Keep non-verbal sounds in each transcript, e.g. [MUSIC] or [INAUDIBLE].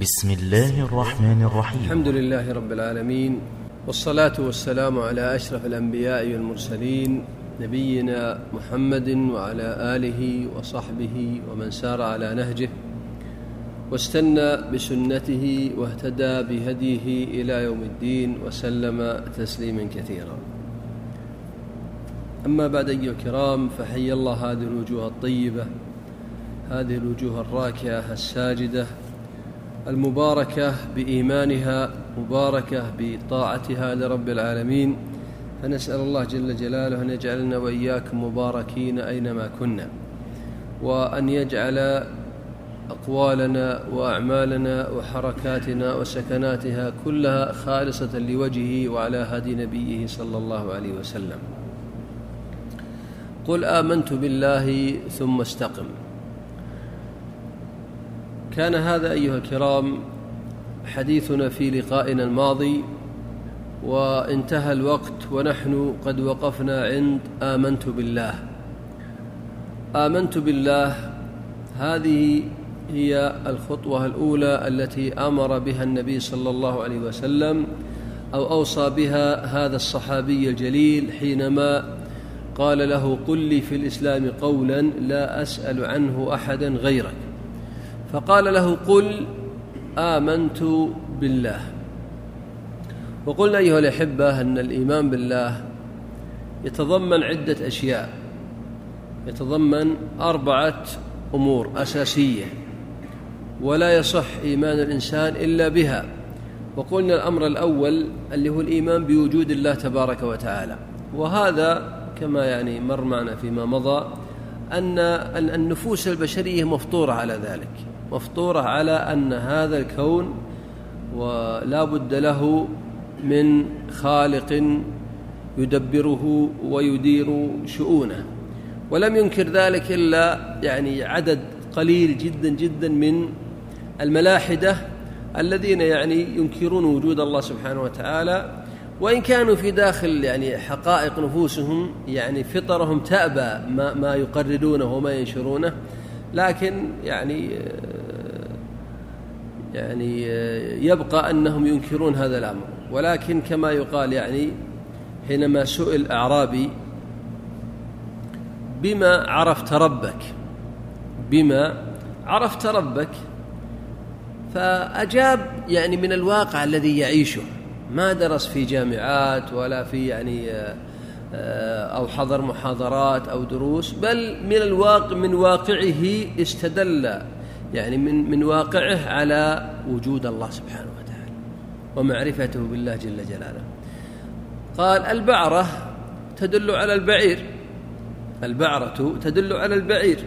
بسم الله الرحمن الرحيم. الحمد لله رب العالمين والصلاة والسلام على أشرف الأنبياء والمرسلين نبينا محمد وعلى آله وصحبه ومن سار على نهجه واستنى بسنته واهتدى بهديه إلى يوم الدين وسلم تسليما كثيرا. أما بعد أيها الكرام فحي الله هذه الوجوه الطيبة هذه الوجوه الراكعة الساجدة المباركة بإيمانها مباركة بطاعتها لرب العالمين. فنسأل الله جل جلاله أن يجعلنا وإياكم مباركين أينما كنا وأن يجعل أقوالنا وأعمالنا وحركاتنا وسكناتها كلها خالصة لوجهه وعلى هدي نبيه صلى الله عليه وسلم. قل آمنت بالله ثم استقم. كان هذا أيها الكرام حديثنا في لقائنا الماضي وانتهى الوقت ونحن قد وقفنا عند آمنت بالله. آمنت بالله هذه هي الخطوة الأولى التي أمر بها النبي صلى الله عليه وسلم أو أوصى بها هذا الصحابي الجليل حينما قال له قل لي في الإسلام قولا لا أسأل عنه أحدا غيرك. فقال له قل آمنت بالله. وقلنا أيها الأحبة أن الإيمان بالله يتضمن عدة أشياء. يتضمن أربعة أمور أساسية. ولا يصح إيمان الإنسان إلا بها. وقلنا الأمر الأول اللي هو الإيمان بوجود الله تبارك وتعالى. وهذا كما يعني مر معنا فيما مضى أن النفوس البشرية مفطورة على ذلك. مفطورة على أن هذا الكون ولا بد له من خالق يدبره ويدير شؤونه. ولم ينكر ذلك إلا يعني عدد قليل جدا جدا من الملاحدة الذين يعني ينكرون وجود الله سبحانه وتعالى. وإن كانوا في داخل يعني حقائق نفوسهم يعني فطرهم تأبى ما, ما يقررونه وما ينشرونه. لكن يعني يعني آه، يبقى أنهم ينكرون هذا الأمر. ولكن كما يقال يعني حينما سئل أعرابي بما عرفت ربك بما عرفت ربك فأجاب يعني من الواقع الذي يعيشه. ما درس في جامعات ولا في يعني آه، آه، أو حضر محاضرات أو دروس بل من الواقع من واقعه استدل يعني من من واقعه على وجود الله سبحانه وتعالى ومعرفته بالله جل جلاله قال البعرة تدل على البعير البعرة تدل على البعير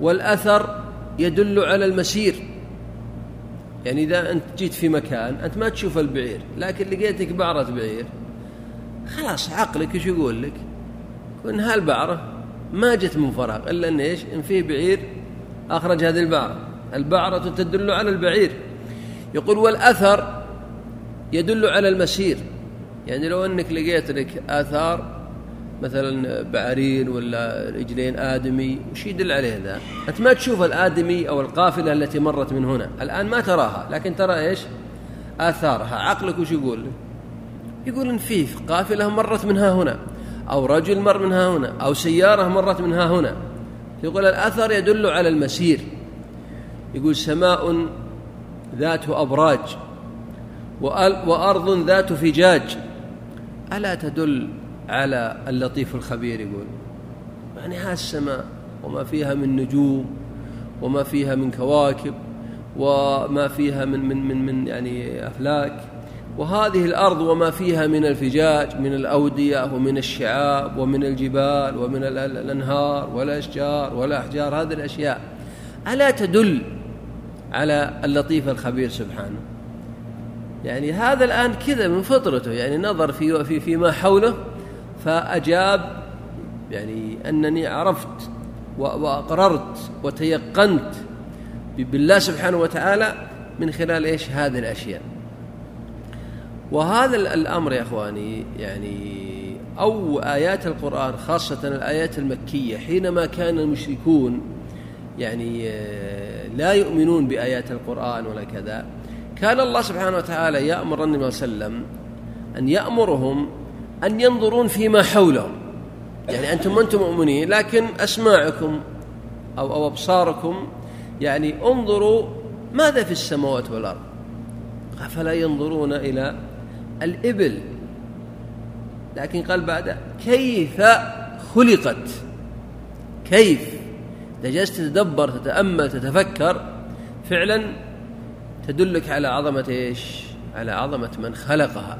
والأثر يدل على المسير يعني إذا أنت جيت في مكان أنت ما تشوف البعير لكن لقيتك بعرة بعير خلاص عقلك إيش يقول لك؟ ان هالبعرة ما جت من فراغ إلا إن إيش؟ إن فيه بعير أخرج هذه البعرة البعرة تدل على البعير. يقول والأثر يدل على المسير. يعني لو أنك لقيت لك آثار مثلا بعارين ولا رجلين آدمي وش يدل عليه ذا؟ أنت ما تشوف الآدمي أو القافلة التي مرت من هنا. الآن ما تراها لكن ترى إيش؟ آثارها. عقلك وش يقول؟ يقول إن فيه قافلة مرت منها هنا أو رجل مر منها هنا أو سيارة مرت منها هنا. يقول الأثر يدل على المسير. يقول سماء ذات أبراج وأرض ذات فجاج. ألا تدل على اللطيف الخبير؟ يقول. يعني ها السماء وما فيها من نجوم وما فيها من كواكب وما فيها من من من, من يعني أفلاك. وهذه الأرض وما فيها من الفجاج من الأودية ومن الشعاب ومن الجبال ومن الأنهار والأشجار والأحجار هذه الأشياء ألا تدل على اللطيف الخبير سبحانه. يعني هذا الآن كذا من فطرته يعني نظر في في فيما حوله فأجاب يعني أنني عرفت وأقررت وتيقنت بالله سبحانه وتعالى من خلال إيش؟ هذه الأشياء. وهذا الأمر يا أخواني يعني أو آيات القرآن خاصة الآيات المكية حينما كان المشركون يعني آه، لا يؤمنون بآيات القرآن ولا كذا كان الله سبحانه وتعالى يأمر النبي صلى الله عليه وسلم أن يأمرهم أن ينظرون فيما حولهم. يعني أنتم أنتم مؤمنين لكن أسماعكم أو, أو أبصاركم يعني انظروا ماذا في السماوات والأرض؟ أفلا ينظرون إلى الإبل لكن قال بعد كيف خلقت؟ كيف؟ جلست تتدبر تتأمل تتفكر فعلا تدلك على عظمة إيش؟ على عظمة من خلقها.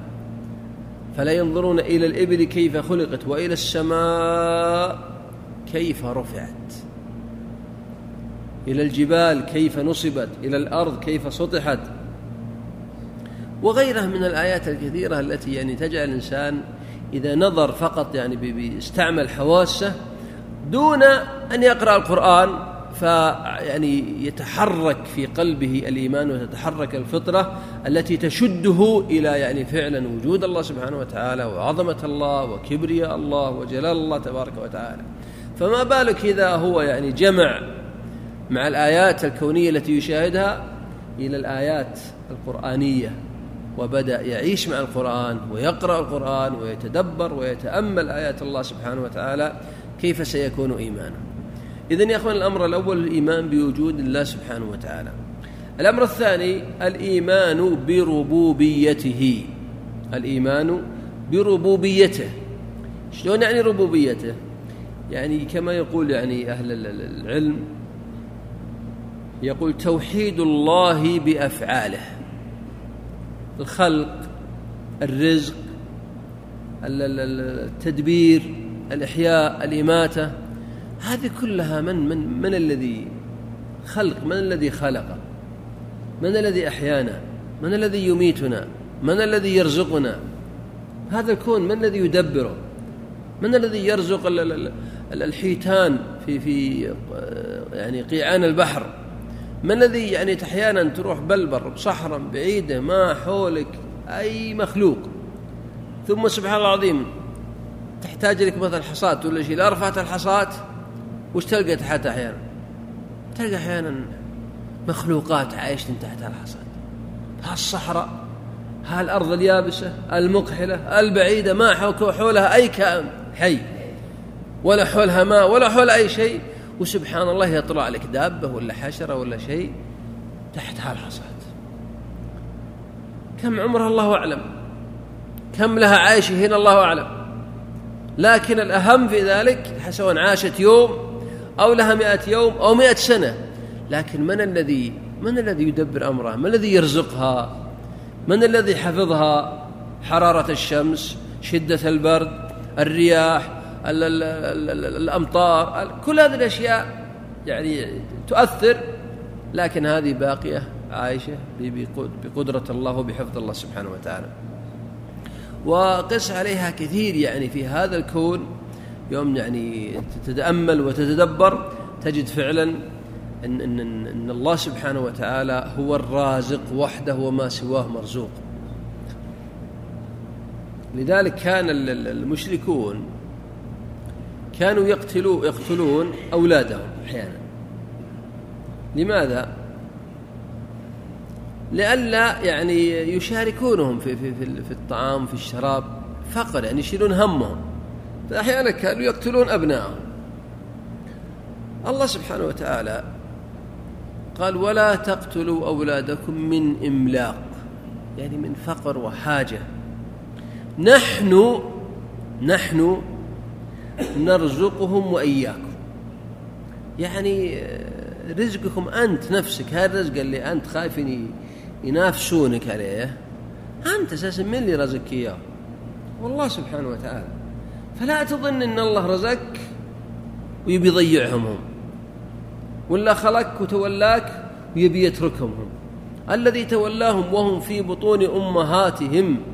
فلا ينظرون إلى الإبل كيف خلقت وإلى السماء كيف رفعت. إلى الجبال كيف نصبت إلى الأرض كيف سطحت. وغيرها من الآيات الكثيرة التي يعني تجعل الإنسان إذا نظر فقط يعني بيستعمل حواسه دون أن يقرأ القرآن فيعني يتحرك في قلبه الإيمان وتتحرك الفطرة التي تشده إلى يعني فعلا وجود الله سبحانه وتعالى وعظمة الله وكبرياء الله وجلال الله تبارك وتعالى. فما بالك إذا هو يعني جمع مع الآيات الكونية التي يشاهدها إلى الآيات القرآنية؟ وبدأ يعيش مع القرآن ويقرأ القرآن ويتدبر ويتأمل آيات الله سبحانه وتعالى كيف سيكون إيمانه. إذن يا أخوان الأمر الأول الإيمان بوجود الله سبحانه وتعالى. الأمر الثاني الإيمان بربوبيته. الإيمان بربوبيته. شلون يعني ربوبيته؟ يعني كما يقول يعني أهل العلم يقول توحيد الله بأفعاله. الخلق الرزق التدبير الإحياء الإماتة. هذه كلها من من من الذي خلق؟ من الذي خلق؟ من الذي أحيانا؟ من الذي يميتنا؟ من الذي يرزقنا؟ هذا الكون من الذي يدبره؟ من الذي يرزق الحيتان في في يعني قيعان البحر؟ ما الذي يعني أحيانا تروح بلبر بصحرا بعيدة ما حولك أي مخلوق. ثم سبحان الله العظيم تحتاج لك مثلا حصاة ولا شيء لا رفعت الحصات وش تلقى تحت أحيانا؟ تلقى أحيانا مخلوقات عايشت تحت الحصاة هالصحراء هالأرض اليابسة المقحلة البعيدة ما حولها أي كائن حي ولا حولها ماء ولا حول أي شيء. وسبحان الله يطلع لك دابة ولا حشرة ولا شيء تحت هالحصات كم عمرها الله أعلم كم لها عايشة هنا الله أعلم لكن الأهم في ذلك سواء عاشت يوم أو لها مئة يوم أو مئة سنة لكن من الذي من الذي يدبر أمرها من الذي يرزقها من الذي حفظها حرارة الشمس شدة البرد الرياح الأمطار كل هذه الأشياء يعني تؤثر لكن هذه باقية عائشة بقدرة الله وبحفظ الله سبحانه وتعالى. وقس عليها كثير يعني في هذا الكون يوم يعني تتأمل وتتدبر تجد فعلا إن, إن, إن الله سبحانه وتعالى هو الرازق وحده وما سواه مرزوق. لذلك كان المشركون كانوا يقتلوا يقتلون أولادهم أحيانا. لماذا؟ لئلا يعني يشاركونهم في في في, في الطعام في الشراب فقر يعني يشيلون همهم. فأحيانا كانوا يقتلون أبنائهم. الله سبحانه وتعالى قال ولا تقتلوا أولادكم من إملاق. يعني من فقر وحاجة. نحن نحن نرزقهم وإياكم. يعني آه، رزقكم أنت نفسك. هالرزق اللي أنت خايف ينافسونك عليه أنت أساسا من اللي رزقك إياه؟ والله سبحانه وتعالى. فلا تظن أن الله رزقك ويبي يضيعهم هم. ولا خلقك وتولاك ويبي يتركهم هم. الذي تولاهم وهم في بطون أمهاتهم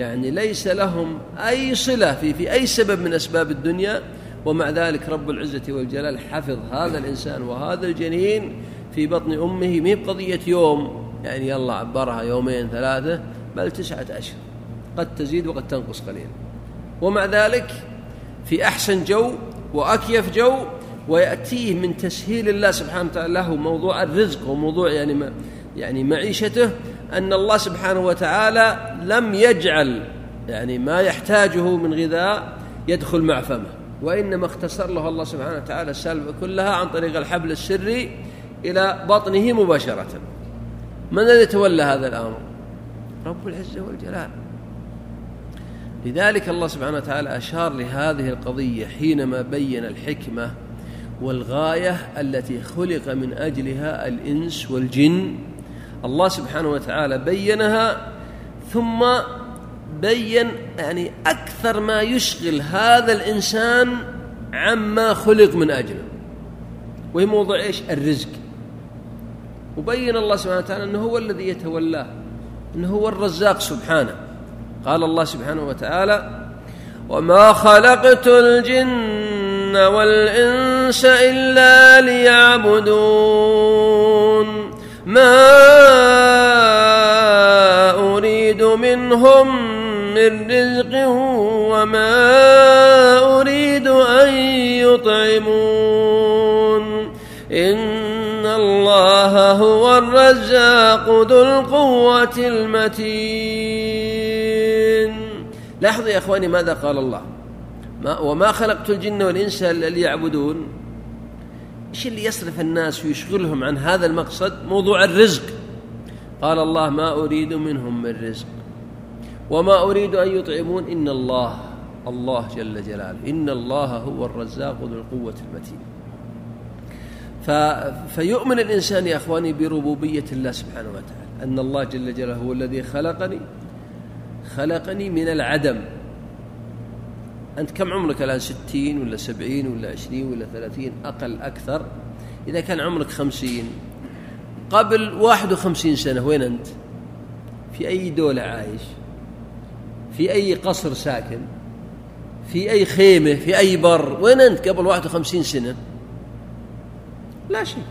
يعني ليس لهم أي صلة في, في أي سبب من أسباب الدنيا ومع ذلك رب العزة والجلال حفظ هذا الإنسان وهذا الجنين في بطن أمه مي بقضية يوم. يعني يلا عبرها يومين ثلاثة بل تسعة أشهر. قد تزيد وقد تنقص قليلا. ومع ذلك في أحسن جو وأكيف جو ويأتيه من تسهيل الله سبحانه وتعالى له موضوع الرزق وموضوع يعني ما يعني معيشته أن الله سبحانه وتعالى لم يجعل يعني ما يحتاجه من غذاء يدخل مع فمه وإنما اختصر له الله سبحانه وتعالى السلبة كلها عن طريق الحبل السري إلى بطنه مباشرة. من الذي تولى هذا الأمر؟ رب العزة والجلال. لذلك الله سبحانه وتعالى أشار لهذه القضية حينما بين الحكمة والغاية التي خلق من أجلها الإنس والجن الله سبحانه وتعالى بينها ثم بين يعني أكثر ما يشغل هذا الإنسان عما خلق من أجله. وهي موضوع إيش؟ الرزق. وبين الله سبحانه وتعالى أنه هو الذي يتولاه أنه هو الرزاق سبحانه. قال الله سبحانه وتعالى وما خلقت الجن والإنس إلا ليعبدون ما منهم من رزق وما أريد أن يطعمون. إن الله هو الرزاق ذو القوة المتين. لاحظوا يا أخواني ماذا قال الله؟ ما وما خلقت الجن والإنس ليعبدون. إيش اللي يصرف الناس ويشغلهم عن هذا المقصد؟ موضوع الرزق. قال الله ما أريد منهم من رزق. وما اريد ان يطعمون ان الله الله جل جلاله ان الله هو الرزاق ذو القوه المتين. فيؤمن الإنسان يا أخواني بربوبية الله سبحانه وتعالى أن الله جل جلاله هو الذي خلقني خلقني من العدم. أنت كم عمرك الآن؟ ستين ولا سبعين ولا عشرين ولا ثلاثين؟ أقل أكثر. إذا كان عمرك خمسين. قبل واحد وخمسين سنة وين أنت؟ في أي دولة عايش؟ في أي قصر ساكن في أي خيمة في أي بر وين أنت قبل 51 سنة؟ لا شيء.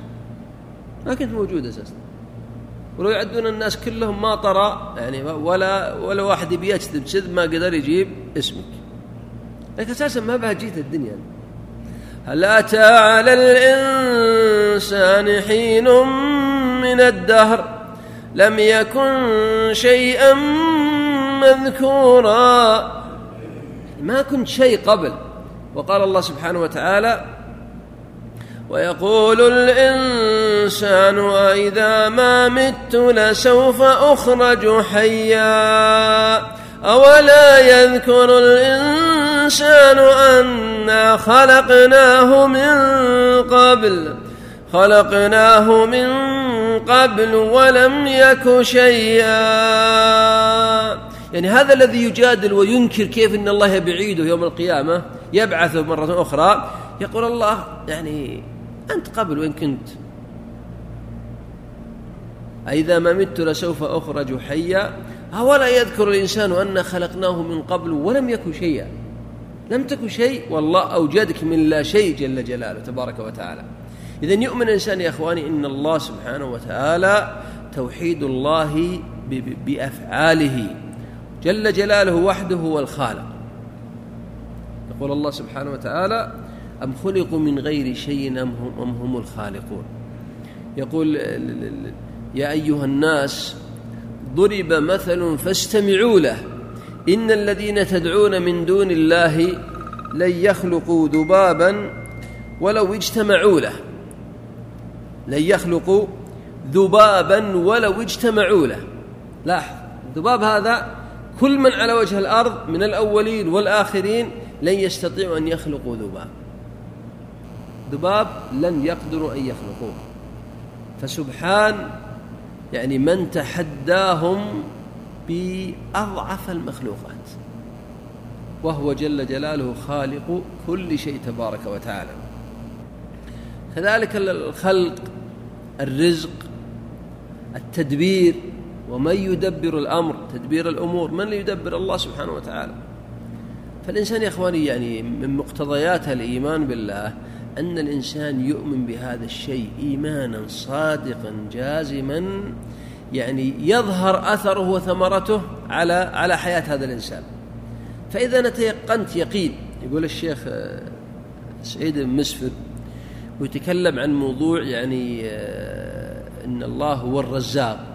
ما كنت موجود أساسا. ولو يعدون الناس كلهم ما طرى يعني ولا ولا واحد يبي يكذب كذب ما قدر يجيب اسمك. لكن أساسا ما بها جيت الدنيا. هل أتى على الإنسان حين من الدهر لم يكن شيئا مذكورا. ما كنت شيء قبل. وقال الله سبحانه وتعالى ويقول الإنسان وإذا ما مت لسوف أخرج حيا. أولا يذكر الإنسان أنا خلقناه من قبل. خلقناه من قبل ولم يك شيئا. يعني هذا الذي يجادل وينكر كيف إن الله يبعيده يوم القيامة يبعثه مرة أخرى يقول الله يعني أنت قبل وين كنت؟ أإذا ما مت لسوف أخرج حيا. أولا يذكر الإنسان أن خلقناه من قبل ولم يكن شيئا. لم تكن شيء والله أوجدك من لا شيء جل جلاله تبارك وتعالى. إذا يؤمن الإنسان يا إخواني إن الله سبحانه وتعالى توحيد الله بأفعاله. جل جلاله وحده هو الخالق. يقول الله سبحانه وتعالى أم خلقوا من غير شيء أم هم, أم هم الخالقون؟ يقول يا أيها الناس ضرب مثل فاستمعوا له. إن الذين تدعون من دون الله لن يخلقوا ذبابا ولو اجتمعوا له. لن يخلقوا ذبابا ولو اجتمعوا له. لاحظ الذباب هذا كل من على وجه الأرض من الأولين والآخرين لن يستطيعوا أن يخلقوا ذباب. ذباب لن يقدروا أن يخلقوه. فسبحان يعني من تحداهم بأضعف المخلوقات. وهو جل جلاله خالق كل شيء تبارك وتعالى. كذلك الخلق الرزق التدبير ومن يدبر الأمر تدبير الأمور من يدبر الله سبحانه وتعالى؟ فالإنسان يا إخواني يعني من مقتضيات الإيمان بالله أن الإنسان يؤمن بهذا الشيء إيمانا صادقا جازما يعني يظهر أثره وثمرته على على حياة هذا الإنسان. فإذا أنا تيقنت يقين يقول الشيخ آه، سعيد المسفر ويتكلم عن موضوع يعني آه، أن الله هو الرزاق.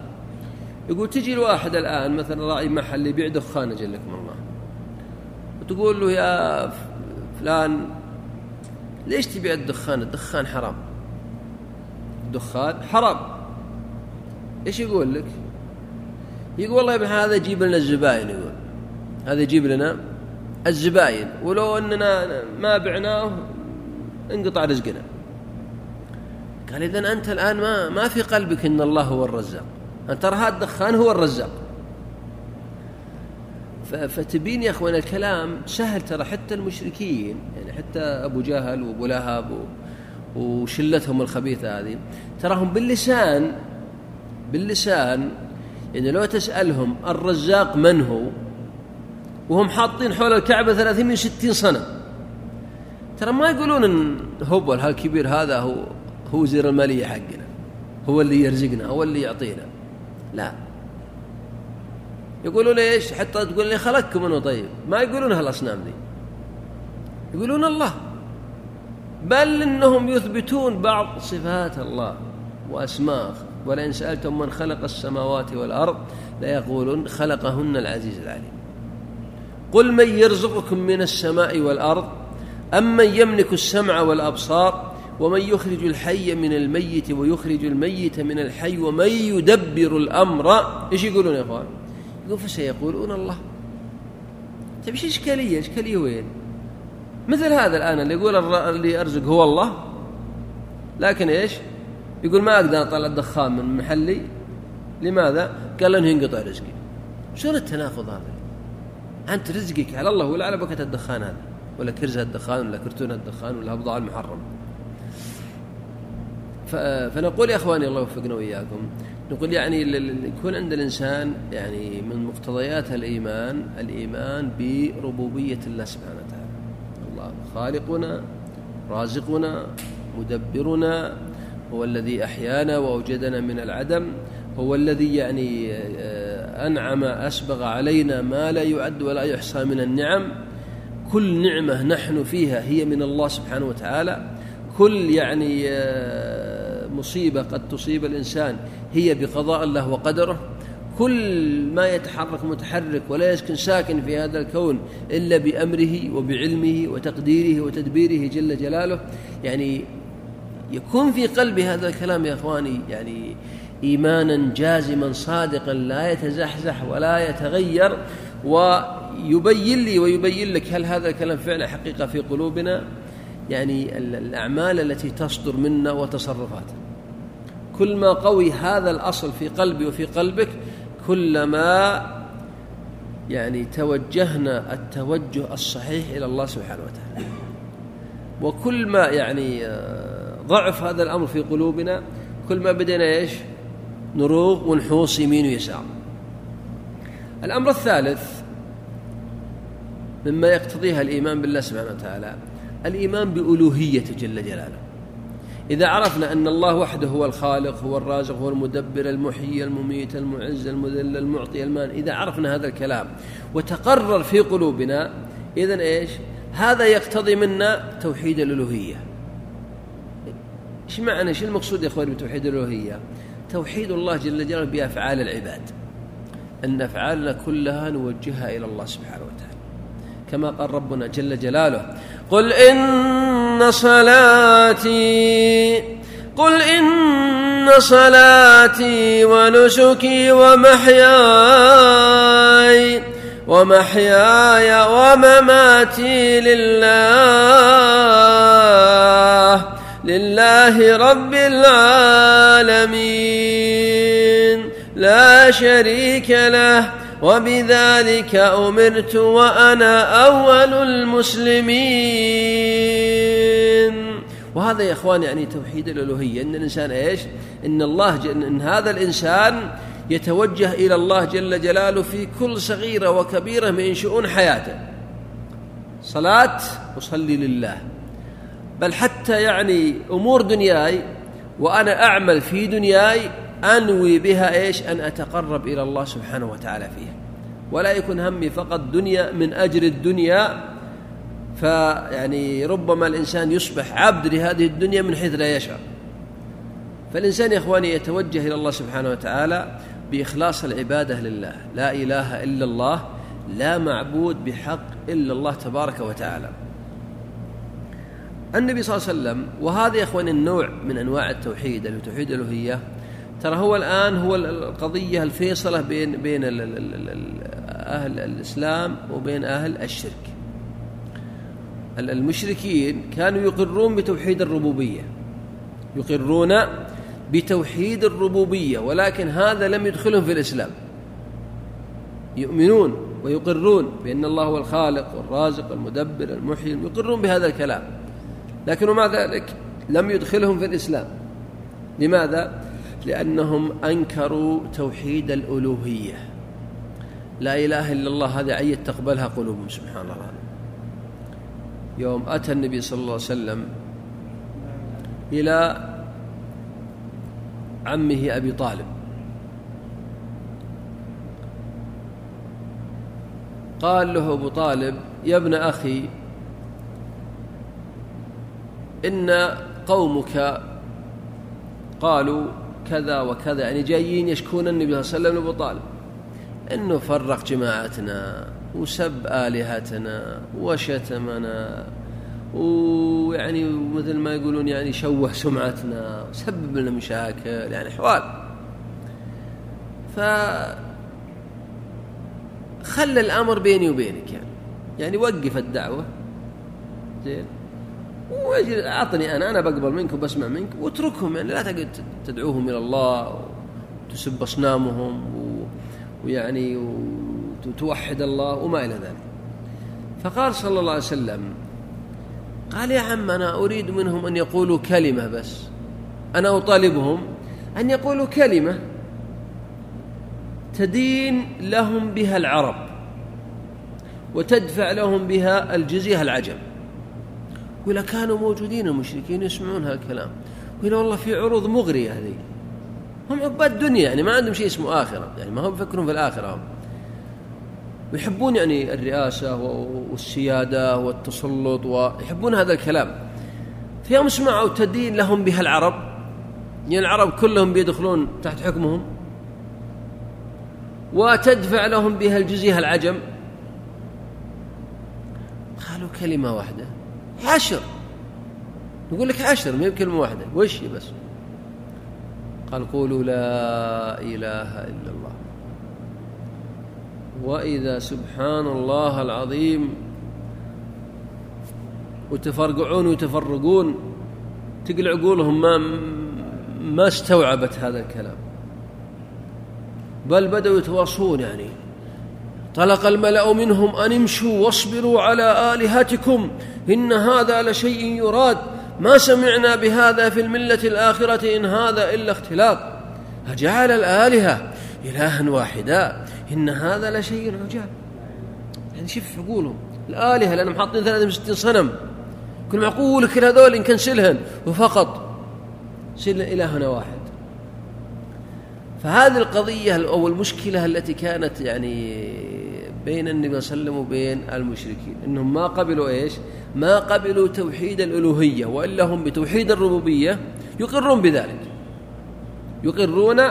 يقول تجي لواحد الآن مثلا راعي محل يبيع دخان أجلكم الله. وتقول له يا فلان ليش تبيع الدخان؟ الدخان حرام. الدخان حرام. إيش يقول لك؟ يقول والله ابن هذا يجيب لنا الزباين يقول. هذا يجيب لنا الزباين. ولو أننا ما بعناه انقطع رزقنا. قال اذا أنت الآن ما ما في قلبك إن الله هو الرزاق. ترى الدخان هو الرزاق. فتبين يا أخوان الكلام سهل ترى حتى المشركين يعني حتى أبو جهل وأبو لهب وشلتهم الخبيثة هذه تراهم باللسان باللسان يعني لو تسألهم الرزاق من هو وهم حاطين حول الكعبة 360 صنم ترى ما يقولون إن هبل هالكبير هذا هو هو وزير المالية حقنا هو اللي يرزقنا هو اللي يعطينا. لا. يقولون إيش؟ حتى تقول لي خلقكم انه طيب. ما يقولون هالأصنام ذي يقولون الله. بل إنهم يثبتون بعض صفات الله واسماء ولئن سالتم من خلق السماوات والأرض ليقولون خلقهن العزيز العليم. قل من يرزقكم من السماء والأرض امن يملك السمع والأبصار ومن يخرج الحي من الميت ويخرج الميت من الحي ومن يدبر الأمر إيش يقولون يا أخوان؟ يقول فسيقولون الله؟ طيب إيش إشكالية؟ إشكالية وين؟ مثل هذا الآن اللي يقول اللي أرزق هو الله. لكن إيش؟ يقول ما أقدر أطلع الدخان من محلي. لماذا؟ قال لأنه ينقطع رزقي. شلون التناقض هذا؟ أنت رزقك على الله ولا على بكة الدخان هذا؟ ولا كرزها الدخان ولا كرتون الدخان ولا أبضاع المحرم؟ فنقول يا إخواني الله يوفقنا وإياكم نقول يعني يكون عند الإنسان يعني من مقتضيات الإيمان الإيمان بربوبية الله سبحانه وتعالى. الله خالقنا رازقنا مدبرنا هو الذي أحيانا وأوجدنا من العدم هو الذي يعني آه، أنعم أسبغ علينا ما لا يعد ولا يحصى من النعم. كل نعمة نحن فيها هي من الله سبحانه وتعالى. كل يعني آه، مصيبة قد تصيب الإنسان هي بقضاء الله وقدره. كل ما يتحرك متحرك ولا يسكن ساكن في هذا الكون إلا بأمره وبعلمه وتقديره وتدبيره جل جلاله. يعني يكون في قلب هذا الكلام يا إخواني يعني إيمانا جازما صادقا لا يتزحزح ولا يتغير. ويبين لي ويبين لك هل هذا الكلام فعلا حقيقة في قلوبنا؟ يعني الأعمال التي تصدر منا وتصرفاتنا. كلما قوي هذا الأصل في قلبي وفي قلبك كلما يعني توجهنا التوجه الصحيح إلى الله سبحانه وتعالى. وكل ما يعني آه، ضعف هذا الأمر في قلوبنا كل ما بدنا إيش؟ نروغ ونحوص يمين ويسار. الأمر الثالث مما يقتضيها الإيمان بالله سبحانه وتعالى الإيمان بألوهيته جل جلاله. إذا عرفنا أن الله وحده هو الخالق هو الرازق هو المدبر المحيي المميت المعز المذل المعطي المان إذا عرفنا هذا الكلام وتقرر في قلوبنا إذا إيش؟ هذا يقتضي منا توحيد الألوهية. إيش معنى؟ إيش المقصود يا أخواني بتوحيد الألوهية؟ توحيد الله جل جلاله بأفعال العباد. أن أفعالنا كلها نوجهها إلى الله سبحانه وتعالى. كما قال ربنا جل جلاله قل إن صلاتي قل إن صلاتي ونسكي ومحياي ومحياي ومماتي لله لله رب العالمين لا شريك له وبذلك أمرت وأنا أول المسلمين. وهذا يا إخوان يعني توحيد الألوهية. أن الإنسان إيش؟ إن الله جل إن هذا الإنسان يتوجه إلى الله جل جلاله في كل صغيرة وكبيرة من شؤون حياته. صلاة أصلي لله. بل حتى يعني أمور دنياي وأنا أعمل في دنياي أنوي بها إيش؟ أن أتقرب إلى الله سبحانه وتعالى فيها. ولا يكون همي فقط دنيا من أجر الدنيا. فيعني ربما الإنسان يصبح عبد لهذه الدنيا من حيث لا يشعر فالإنسان يا إخواني يتوجه إلى الله سبحانه وتعالى بإخلاص العبادة لله. لا إله إلا الله لا معبود بحق إلا الله تبارك وتعالى. النبي صلى الله عليه وسلم وهذا يا إخواني النوع من أنواع التوحيد اللي هو الألوهية. ترى هو الآن هو القضية الفيصلة بين بين أهل الإسلام وبين أهل الشرك. المشركين كانوا يقرون بتوحيد الربوبية. يقرون بتوحيد الربوبية ولكن هذا لم يدخلهم في الإسلام. يؤمنون ويقرون بأن الله هو الخالق والرازق والمدبر المحيي يقرون بهذا الكلام. لكن ومع ذلك لم يدخلهم في الإسلام. لماذا؟ لأنهم أنكروا توحيد الألوهية. لا إله إلا الله هذا عية تقبلها قلوبهم سبحان الله. يوم أتى النبي صلى الله عليه وسلم إلى عمه أبي طالب. قال له أبو طالب يا ابن أخي إن قومك قالوا كذا وكذا. يعني جايين يشكون النبي صلى الله عليه وسلم أبو طالب. أنه فرق جماعتنا وسب آلهتنا وشتمنا ويعني مثل ما يقولون يعني شوه سمعتنا وسبب لنا مشاكل يعني حوال ف خلى الأمر بيني وبينك يعني. يعني وقف الدعوه زين. وأجل أعطني أنا أنا بقبل منك وبسمع منك. واتركهم يعني لا تقعد تدعوهم إلى الله وتسب أصنامهم ويعني وتوحد الله وما إلى ذلك. فقال صلى الله عليه وسلم قال يا عم أنا أريد منهم أن يقولوا كلمة بس. أنا أطالبهم أن يقولوا كلمة تدين لهم بها العرب وتدفع لهم بها الجزية العجم. ولا كانوا موجودين المشركين يسمعون هالكلام. ولا والله في عروض مغرية هذه. هم عباد الدنيا يعني ما عندهم شيء اسمه آخرة يعني ما هم يفكرون في الآخرة هم. ويحبون يعني الرئاسة والسيادة والتسلط ويحبون هذا الكلام. فيوم سمعوا تدين لهم بها العرب يعني العرب كلهم بيدخلون تحت حكمهم. وتدفع لهم بها الجزية العجم. قالوا كلمة واحدة. عشر. يقول لك عشر ما بكلمة واحدة. وش بس؟ قال قولوا لا إله إلا الله. وإذا سبحان الله العظيم وتفرقعون وتفرقون تقلع عقولهم ما ما استوعبت هذا الكلام. بل بدأوا يتواصون يعني. انطلق الملأ منهم أن امشوا واصبروا على آلهتكم إن هذا لشيء يراد. ما سمعنا بهذا في الملة الآخرة إن هذا إلا اختلاط. أجعل الآلهة إلها واحدا إن هذا لشيء عجاب. يعني شوف عقولهم. الآلهة لأنهم حاطين 63 صنم. كل معقول كل هذول نكنسلهن وفقط. سل إلهنا واحد. فهذه القضية أو المشكلة التي كانت يعني بين النبي صلى الله عليه وسلم وبين المشركين إنهم ما قبلوا إيش؟ ما قبلوا توحيد الألوهية والا هم بتوحيد الربوبية يقرون بذلك. يقرون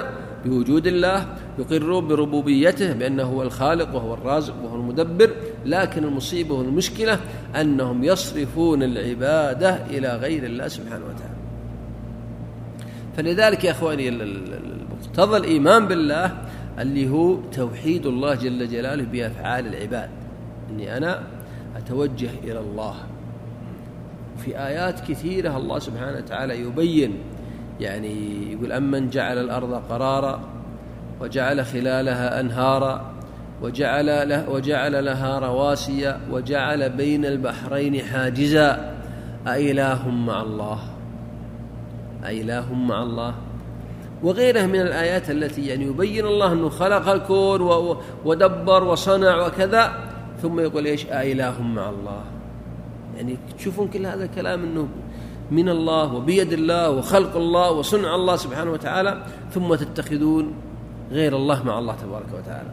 بوجود الله، يقرون بربوبيته بأنه هو الخالق وهو الرازق وهو المدبر، لكن المصيبة والمشكلة أنهم يصرفون العبادة إلى غير الله سبحانه وتعالى. فلذلك يا إخواني مقتضى الإيمان بالله اللي هو توحيد الله جل جلاله بأفعال العباد. أني أنا أتوجه إلى الله. في آيات كثيرة الله سبحانه وتعالى يبين يعني يقول أمن جعل الأرض قرارا وجعل خلالها أنهارا وجعل, له وجعل لها رواسي وجعل بين البحرين حاجزا. أإله مع الله؟ أإله مع الله؟ وغيرها من الآيات التي يعني يبين الله أنه خلق الكون ودبر وصنع وكذا ثم يقول إيش؟ آه، آله مع الله. يعني تشوفون كل هذا الكلام أنه من الله وبيد الله وخلق الله وصنع الله سبحانه وتعالى ثم تتخذون غير الله مع الله تبارك وتعالى.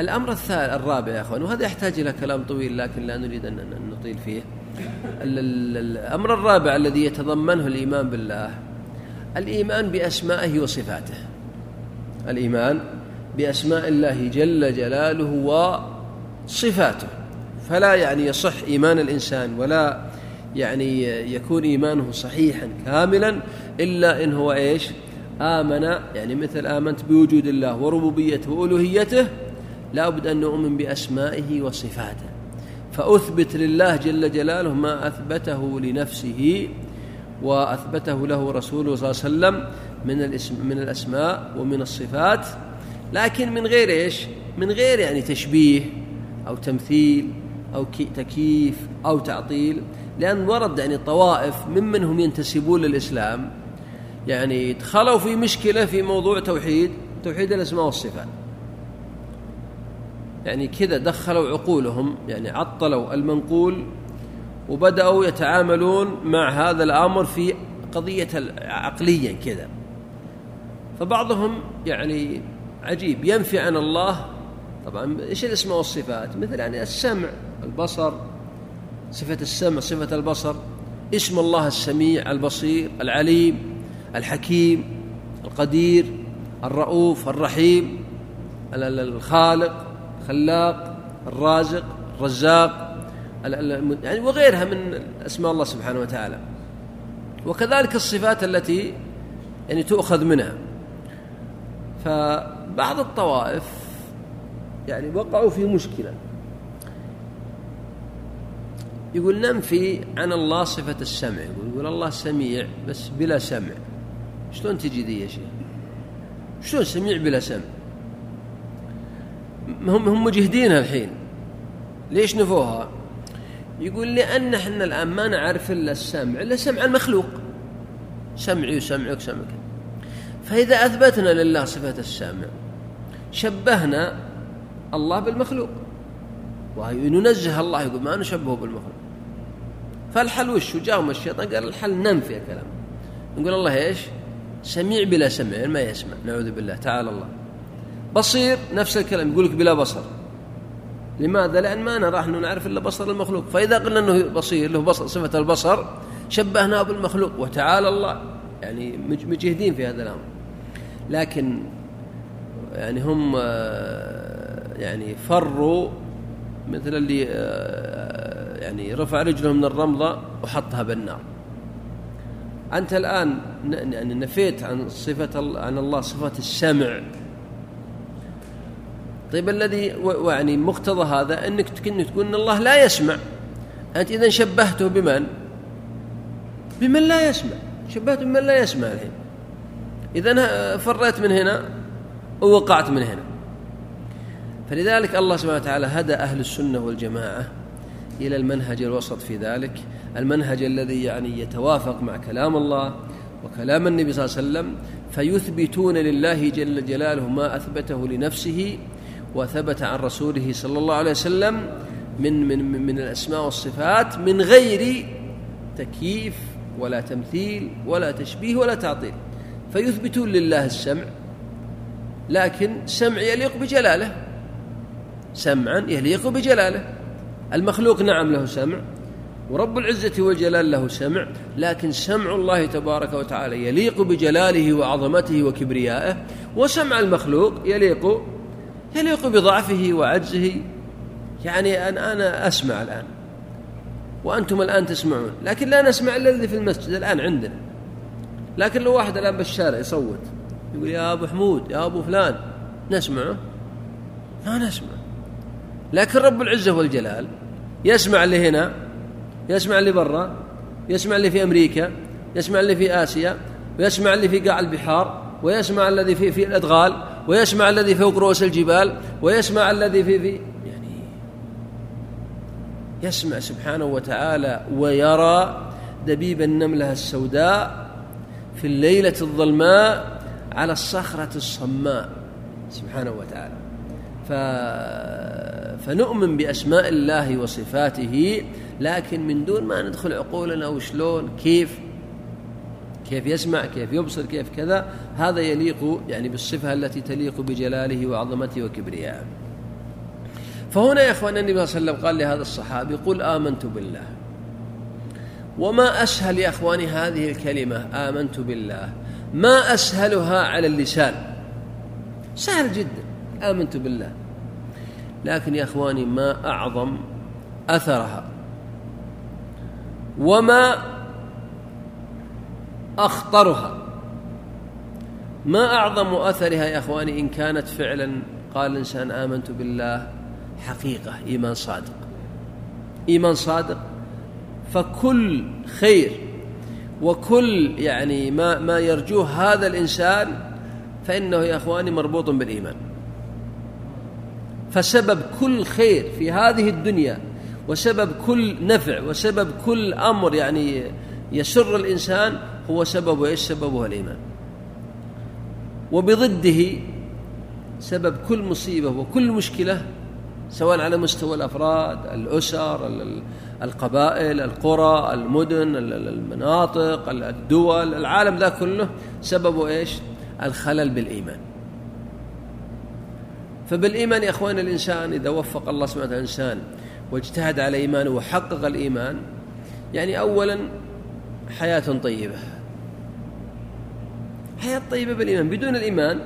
الأمر الثالث الرابع يا أخوان وهذا يحتاج إلى كلام طويل لكن لا نريد أن نطيل فيه. الأمر الرابع الذي يتضمنه الإيمان بالله. الإيمان بأسمائه وصفاته. الإيمان بأسماء الله جل جلاله وصفاته. فلا يعني يصح إيمان الإنسان ولا يعني يكون إيمانه صحيحا كاملا إلا إن هو إيش؟ آمن يعني مثل آمنت بوجود الله وربوبيته وألوهيته لا بد أن نؤمن بأسمائه وصفاته. فأثبت لله جل جلاله ما أثبته لنفسه وأثبته له رسوله صلى الله عليه وسلم من الاسم من الأسماء ومن الصفات. لكن من غير إيش؟ من غير يعني تشبيه أو تمثيل أو تكييف أو تعطيل. لأن ورد يعني طوائف ممن هم ينتسبون للإسلام. يعني دخلوا في مشكلة في موضوع توحيد. توحيد الأسماء والصفات. يعني كذا دخلوا عقولهم. يعني عطلوا المنقول وبدأوا يتعاملون مع هذا الأمر في قضية عقليا كذا. فبعضهم يعني عجيب ينفي عن الله طبعا إيش الاسماء والصفات مثل يعني السمع البصر صفة السمع صفة البصر. اسم الله السميع البصير العليم الحكيم القدير الرؤوف الرحيم الخالق الخلاق الرازق الرزاق. يعني وغيرها من أسماء الله سبحانه وتعالى. وكذلك الصفات التي يعني تؤخذ منها. فبعض الطوائف يعني وقعوا في مشكلة. يقول ننفي عن الله صفة السمع. يقول, يقول الله سميع بس بلا سمع. شلون تجي ذي يا شيخ؟ شلون سميع بلا سمع؟ هم هم مجهدين الحين. ليش نفوها؟ يقول لأن إحنا الآن ما نعرف إلا السمع إلا سمع المخلوق. سمعي وسمعك سمعك. فإذا أثبتنا لله صفة السامع شبهنا الله بالمخلوق. وننزه الله يقول ما نشبهه بالمخلوق. فالحل وش؟ وجاهم الشيطان قال الحل ننفي الكلام نقول الله إيش؟ سميع بلا سمع ما يسمع. نعوذ بالله. تعالى الله. بصير نفس الكلام يقول لك بلا بصر. لماذا؟ لأن ما نرى نحن نعرف إلا بصر المخلوق. فإذا قلنا أنه بصير له بصر صفة البصر شبهناه بالمخلوق. وتعالى الله يعني مجهدين في هذا الأمر. لكن يعني هم آه، يعني فروا مثل اللي آه، يعني رفع رجله من الرمضة وحطها بالنار. أنت الآن يعني نفيت عن صفة عن الله صفة السمع. طيب الذي يعني مقتضى هذا أنك تكن تقول أن الله لا يسمع. أنت إذا شبهته بمن؟ بمن لا يسمع. شبهته بمن لا يسمع الحين. إذا فريت من هنا ووقعت من هنا. فلذلك الله سبحانه وتعالى هدى أهل السنة والجماعة إلى المنهج الوسط في ذلك. المنهج الذي يعني يتوافق مع كلام الله وكلام النبي صلى الله عليه وسلم فيثبتون لله جل جلاله ما أثبته لنفسه وثبت عن رسوله صلى الله عليه وسلم من من من الأسماء والصفات من غير تكييف ولا تمثيل ولا تشبيه ولا تعطيل. فيثبتون لله السمع لكن سمع يليق بجلاله. سمعا يليق بجلاله. المخلوق نعم له سمع ورب العزة والجلال له سمع لكن سمع الله تبارك وتعالى يليق بجلاله وعظمته وكبريائه وسمع المخلوق يليق يليق بضعفه وعجزه؟ يعني أن أنا أسمع الآن وأنتم الآن تسمعون لكن لا نسمع إلا الذي في المسجد الآن عندنا. لكن لو واحد الآن بالشارع يصوت يقول يا أبو حمود يا أبو فلان نسمعه ما نسمع. لكن رب العزة والجلال يسمع اللي هنا يسمع اللي برا يسمع اللي في أمريكا يسمع اللي في آسيا ويسمع اللي في قاع البحار ويسمع الذي في, في الأدغال. ويسمع الذي فوق رؤوس الجبال ويسمع الذي في في يعني يسمع سبحانه وتعالى ويرى دبيب النملة السوداء في الليلة الظلماء على الصخرة الصماء سبحانه وتعالى. ف... فنؤمن بأسماء الله وصفاته لكن من دون ما ندخل عقولنا وشلون كيف؟ كيف يسمع كيف يبصر كيف كذا هذا يليق يعني بالصفة التي تليق بجلاله وعظمته وكبريائه. فهنا يا إخوان النبي صلى الله عليه وسلم قال لهذا الصحابي قل آمنت بالله. وما أسهل يا إخواني هذه الكلمة آمنت بالله؟ ما أسهلها على اللسان. سهل جدا آمنت بالله. لكن يا إخواني ما أعظم أثرها. وما أخطرها. ما أعظم أثرها يا أخواني إن كانت فعلا قال الإنسان آمنت بالله؟ حقيقة إيمان صادق. إيمان صادق. فكل خير وكل يعني ما ما يرجوه هذا الإنسان فإنه يا إخواني مربوط بالإيمان. فسبب كل خير في هذه الدنيا وسبب كل نفع وسبب كل أمر يعني يسر الإنسان هو سبب إيش؟ سببه الإيمان. وبضده سبب كل مصيبة وكل مشكلة سواء على مستوى الأفراد الأسر القبائل القرى المدن المناطق الدول العالم ذا كله سببه إيش؟ الخلل بالإيمان. فبالإيمان يا إخوان الإنسان إذا وفق الله سبحانه وتعالى الإنسان واجتهد على إيمانه وحقق الإيمان يعني اولا حياة طيبة. الحياة الطيبة بالإيمان بدون الإيمان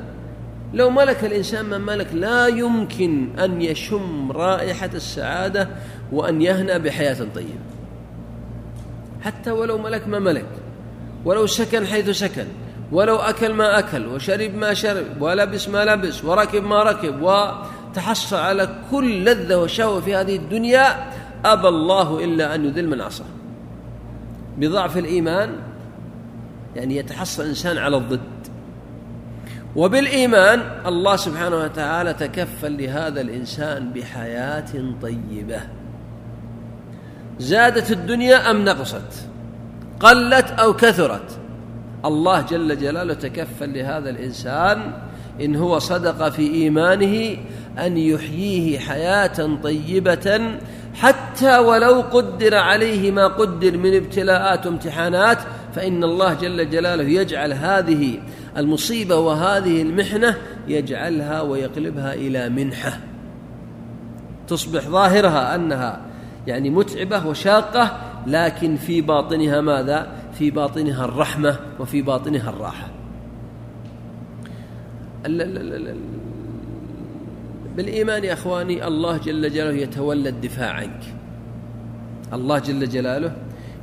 لو ملك الإنسان ما ملك لا يمكن أن يشم رائحة السعادة وأن يهنى بحياة طيبة. حتى ولو ملك ما ملك ولو سكن حيث سكن ولو أكل ما أكل وشرب ما شرب ولبس ما لبس وركب ما ركب وتحصل على كل لذة وشهوة في هذه الدنيا أبى الله إلا أن يذل من عصاه. بضعف الإيمان يعني يتحصل الإنسان على الضد. وبالإيمان الله سبحانه وتعالى تكفل لهذا الإنسان بحياة طيبة. زادت الدنيا أم نقصت؟ قلت أو كثرت؟ الله جل جلاله تكفل لهذا الإنسان إن هو صدق في إيمانه أن يحييه حياة طيبة حتى ولو قدر عليه ما قدر من ابتلاءات وامتحانات فإن الله جل جلاله يجعل هذه المصيبة وهذه المحنة يجعلها ويقلبها إلى منحة. تصبح ظاهرها أنها يعني متعبة وشاقة لكن في باطنها ماذا؟ في باطنها الرحمة وفي باطنها الراحة. بالإيمان يا أخواني الله جل جلاله يتولى الدفاع عنك. الله جل جلاله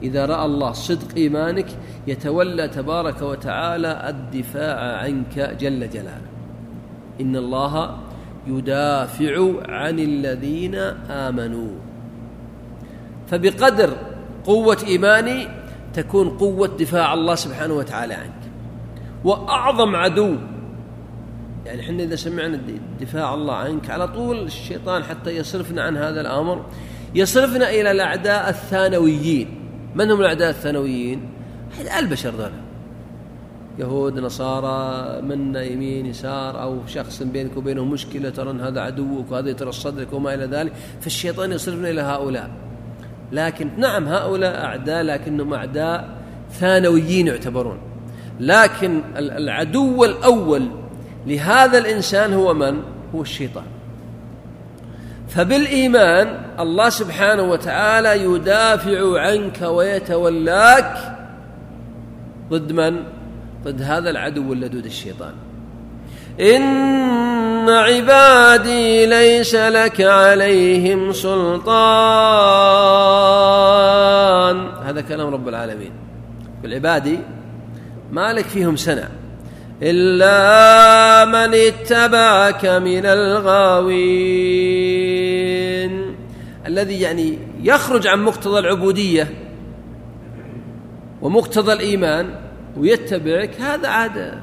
إذا رأى الله صدق إيمانك يتولى تبارك وتعالى الدفاع عنك جل جلاله. إن الله يدافع عن الذين آمنوا. فبقدر قوة إيماني تكون قوة دفاع الله سبحانه وتعالى عنك. وأعظم عدو يعني إحنا إذا سمعنا دفاع الله عنك على طول الشيطان حتى يصرفنا عن هذا الأمر يصرفنا إلى الأعداء الثانويين. من هم الأعداء الثانويين؟ البشر ذولا. يهود نصارى من يمين يسار أو شخص بينك وبينه مشكلة ترى أن هذا عدوك وهذا يترى صدرك وما إلى ذلك فالشيطان يصرفنا إلى هؤلاء. لكن نعم هؤلاء أعداء لكنهم أعداء ثانويين يعتبرون. لكن العدو الأول لهذا الإنسان هو من؟ هو الشيطان. فبالإيمان الله سبحانه وتعالى يدافع عنك ويتولاك ضد من؟ ضد هذا العدو اللدود الشيطان. إن عبادي ليس لك عليهم سلطان. هذا كلام رب العالمين. العبادي مالك فيهم سنة. إلا من اتبعك من الغاوين. الذي يعني يخرج عن مقتضى العبودية ومقتضى الإيمان ويتبعك هذا عاد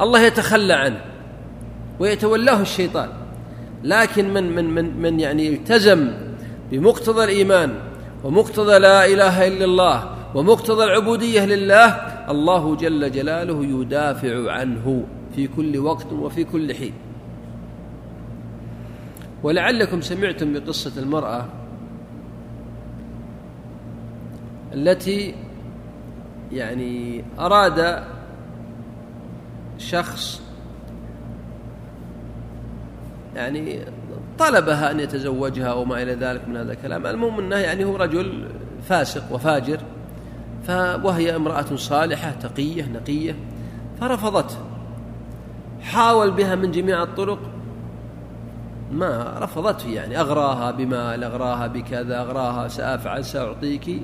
الله يتخلى عنه ويتولاه الشيطان. لكن من من من من يعني التزم بمقتضى الإيمان ومقتضى لا إله إلا الله ومقتضى العبودية لله الله جل جلاله يدافع عنه في كل وقت وفي كل حين ولعلكم سمعتم بقصة المرأة التي يعني أراد شخص يعني طلبها أن يتزوجها وما إلى ذلك من هذا الكلام. المهم أنه يعني هو رجل فاسق وفاجر. وهي امرأة صالحة تقية نقية. فرفضته حاول بها من جميع الطرق. ما رفضته يعني أغراها بمال أغراها بكذا أغراها سأفعل سأعطيك.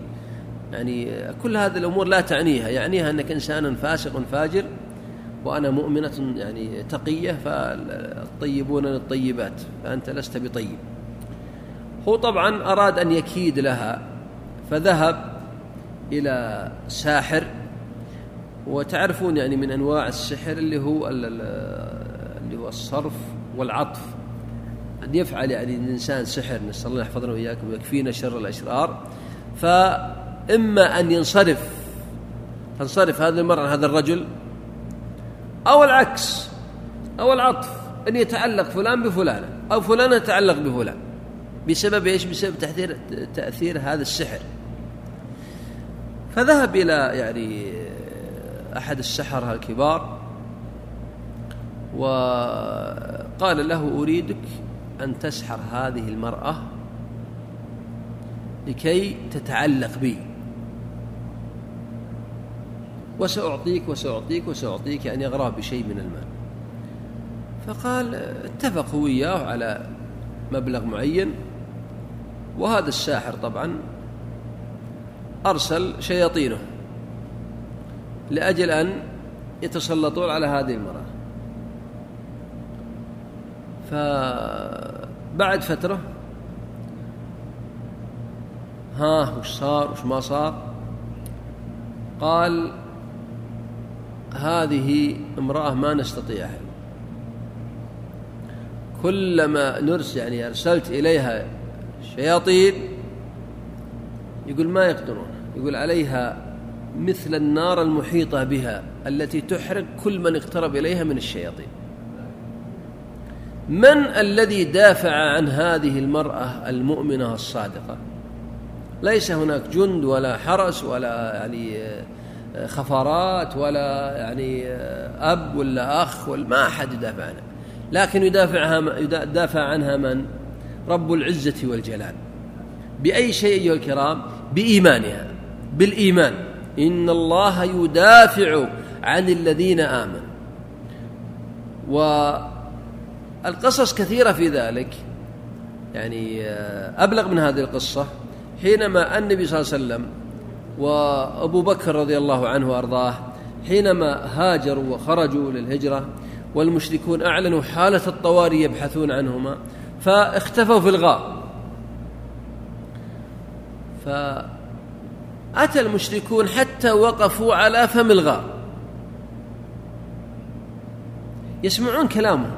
يعني كل هذه الأمور لا تعنيها. يعنيها أنك إنسان فاسق فاجر. وأنا مؤمنة يعني تقية فالطيبون للطيبات فأنت لست بطيب. هو طبعا أراد أن يكيد لها فذهب إلى ساحر. وتعرفون يعني من أنواع السحر اللي هو اللي هو الصرف والعطف. أن يفعل يعني الإنسان سحر. نسأل الله يحفظنا وإياكم ويكفينا شر الأشرار. فإما أن ينصرف. تنصرف هذه المرة هذا الرجل أو العكس أو العطف. أن يتعلق فلان بفلانة أو فلانة تعلق بفلان. بسبب إيش؟ بسبب تأثير, تأثير هذا السحر. فذهب إلى يعني أحد السحرة الكبار وقال له أريدك أن تسحر هذه المرأة لكي تتعلق بي. وسأعطيك وسأعطيك وسأعطيك أن يغرى بشيء من المال. فقال اتفقوا وياه على مبلغ معين. وهذا الساحر طبعا أرسل شياطينه لأجل أن يتسلطون على هذه المرأة. فبعد فترة ها وش صار وش ما صار؟ قال هذه امرأة ما نستطيعها كلما نرس يعني أرسلت إليها شياطين يقول ما يقدرون. يقول عليها مثل النار المحيطة بها التي تحرق كل من اقترب إليها من الشياطين. من الذي دافع عن هذه المرأة المؤمنة الصادقة؟ ليس هناك جند ولا حرس ولا يعني آه، خفرات ولا يعني آه، أب ولا أخ ولا ما أحد يدافع عنها. لكن يدافعها يدافع عنها من؟ رب العزة والجلال. بأي شيء أيها الكرام؟ بإيمانها. بالإيمان. إن الله يدافع عن الذين آمنوا. والقصص كثيرة في ذلك. يعني آه، أبلغ من هذه القصة. حينما النبي صلى الله عليه وسلم وأبو بكر رضي الله عنه وأرضاه حينما هاجروا وخرجوا للهجرة والمشركون أعلنوا حالة الطوارئ يبحثون عنهما فاختفوا في الغار. أتى المشركون حتى وقفوا على فم الغار. يسمعون كلامه.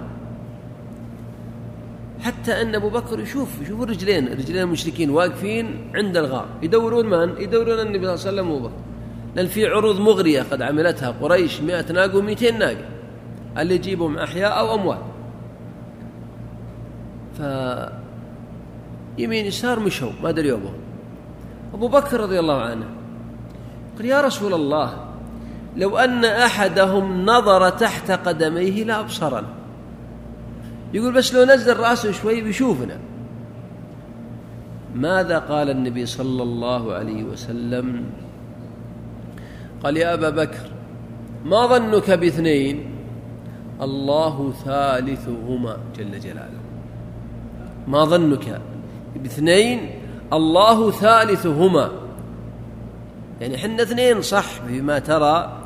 حتى أن أبو بكر يشوف يشوف الرجلين رجلين المشركين واقفين عند الغار. يدورون من؟ يدورون النبي صلى الله عليه وسلم وأبو بكر لأن في عروض مغرية قد عملتها قريش 100 ناقة و200 ناقة. اللي يجيبهم أحياء أو أموال ف يمين يسار مشوا ما دري يومهم. أبو بكر رضي الله عنه قال يا رسول الله لو أن أحدهم نظر تحت قدميه لأبصرنا يقول بس لو نزل رأسه شوي بيشوفنا ماذا قال النبي صلى الله عليه وسلم قال يا أبا بكر ما ظنك باثنين الله ثالثهما جل جلاله ما ظنك باثنين الله ثالثهما. يعني حنا اثنين صح بما ترى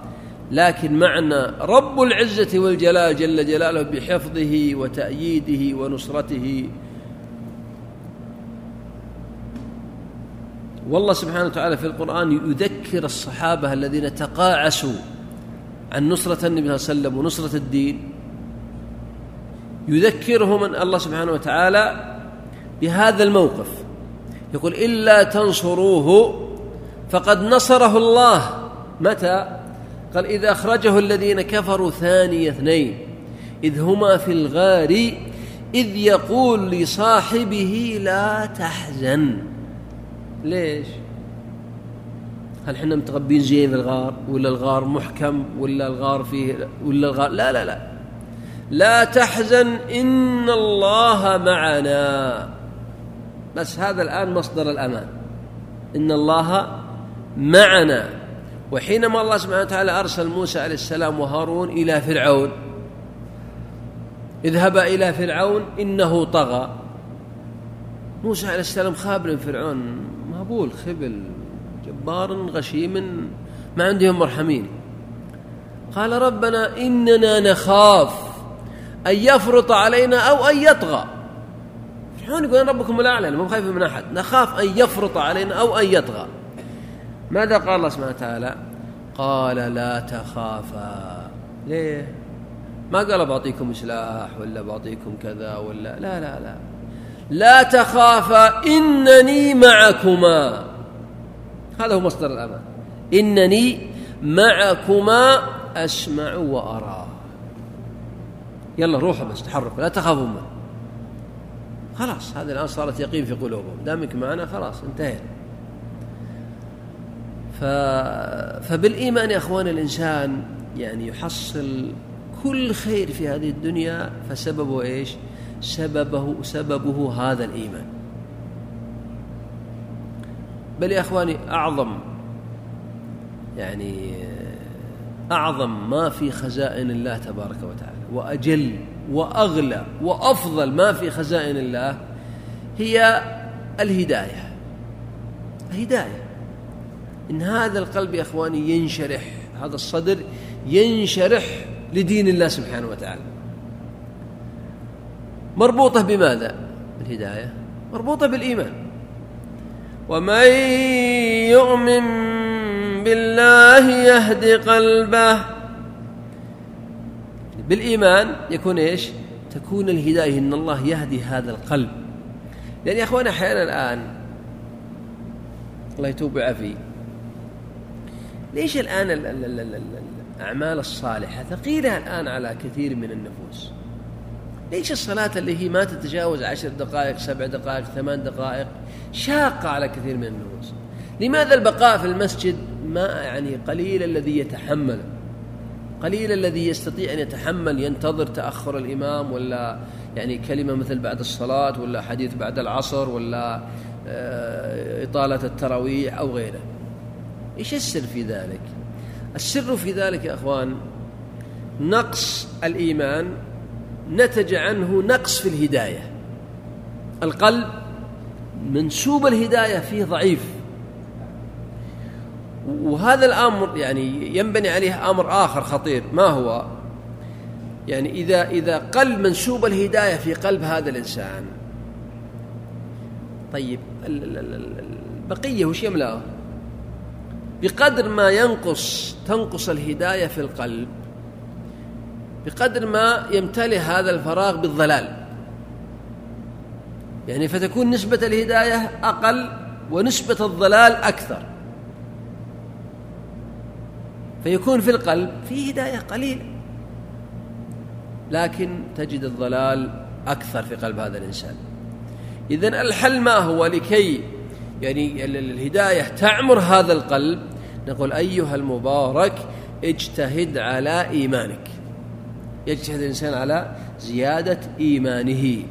لكن معنى رب العزة والجلال جل جلاله بحفظه وتأييده ونصرته. والله سبحانه وتعالى في القرآن يذكر الصحابة الذين تقاعسوا عن نصرة النبي صلى الله عليه وسلم ونصرة الدين. يذكرهم أن الله سبحانه وتعالى بهذا الموقف. يقول إلا تنصروه فقد نصره الله. متى؟ قال إذا أخرجه الذين كفروا ثاني اثنين. إذ هما في الغار إذ يقول لصاحبه لا تحزن. ليش؟ هل إحنا متغبين زين في الغار ولا الغار محكم ولا الغار فيه ولا الغار؟ لا لا لا. لا تحزن إن الله معنا. بس هذا الآن مصدر الأمان. إن الله معنا. وحينما الله سبحانه وتعالى أرسل موسى عليه السلام وهارون إلى فرعون اذهبا إلى فرعون إنه طغى. موسى عليه السلام خابر فرعون مهبول خبل جبار غشيم ما عندهم مرحمين. قال ربنا إننا نخاف أن يفرط علينا أو أن يطغى. الحين يقول ربكم الأعلى مو خايف من أحد. نخاف أن يفرط علينا أو أن يطغى. ماذا قال الله سبحانه وتعالى؟ قال لا تخافا. ليه؟ ما قال بعطيكم سلاح ولا بعطيكم كذا ولا لا لا لا. لا تخافا إنني معكما. هذا هو مصدر الامان إنني معكما أسمع وأرى. يلا روحوا بس تحركوا لا تخافوا منه. خلاص هذا الآن صارت يقين في قلوبهم. دامك معنا خلاص انتهينا. ف... فبالإيمان يا أخوان الإنسان يعني يحصل كل خير في هذه الدنيا فسببه إيش؟ سببه سببه هذا الإيمان. بل يا إخواني أعظم يعني أعظم ما في خزائن الله تبارك وتعالى وأجل وأغلى وأفضل ما في خزائن الله هي الهداية. الهداية. إن هذا القلب يا إخواني ينشرح هذا الصدر ينشرح لدين الله سبحانه وتعالى. مربوطة بماذا؟ الهدايه مربوطة بالإيمان. ومن يؤمن بالله يهد قلبه بالإيمان يكون إيش؟ تكون الهداية إن الله يهدي هذا القلب. لأن يا أخوان أحيانا الآن الله يتوب عفي ليش الآن الأعمال الصالحة ثقيلة الآن على كثير من النفوس؟ ليش الصلاة اللي هي ما تتجاوز عشر دقائق سبع دقائق ثمان دقائق شاقة على كثير من النفوس؟ لماذا البقاء في المسجد ما يعني قليل الذي يتحمله قليل الذي يستطيع أن يتحمل ينتظر تأخر الإمام ولا يعني كلمة مثل بعد الصلاة ولا حديث بعد العصر ولا آه، إطالة التراويح أو غيره. إيش السر في ذلك؟ السر في ذلك يا أخوان نقص الإيمان نتج عنه نقص في الهداية. القلب منسوب الهداية فيه ضعيف. وهذا الأمر يعني ينبني عليه أمر آخر خطير ما هو؟ يعني إذا إذا قل منسوب الهداية في قلب هذا الإنسان طيب البقية وش يملأه؟ بقدر ما ينقص تنقص الهداية في القلب بقدر ما يمتلئ هذا الفراغ بالضلال يعني فتكون نسبة الهداية أقل ونسبة الضلال أكثر فيكون في القلب. في هداية قليلة لكن تجد الضلال أكثر في قلب هذا الإنسان. إذا الحل ما هو لكي يعني الهداية تعمر هذا القلب. نقول أيها المبارك اجتهد على إيمانك. يجتهد الإنسان على زيادة إيمانه.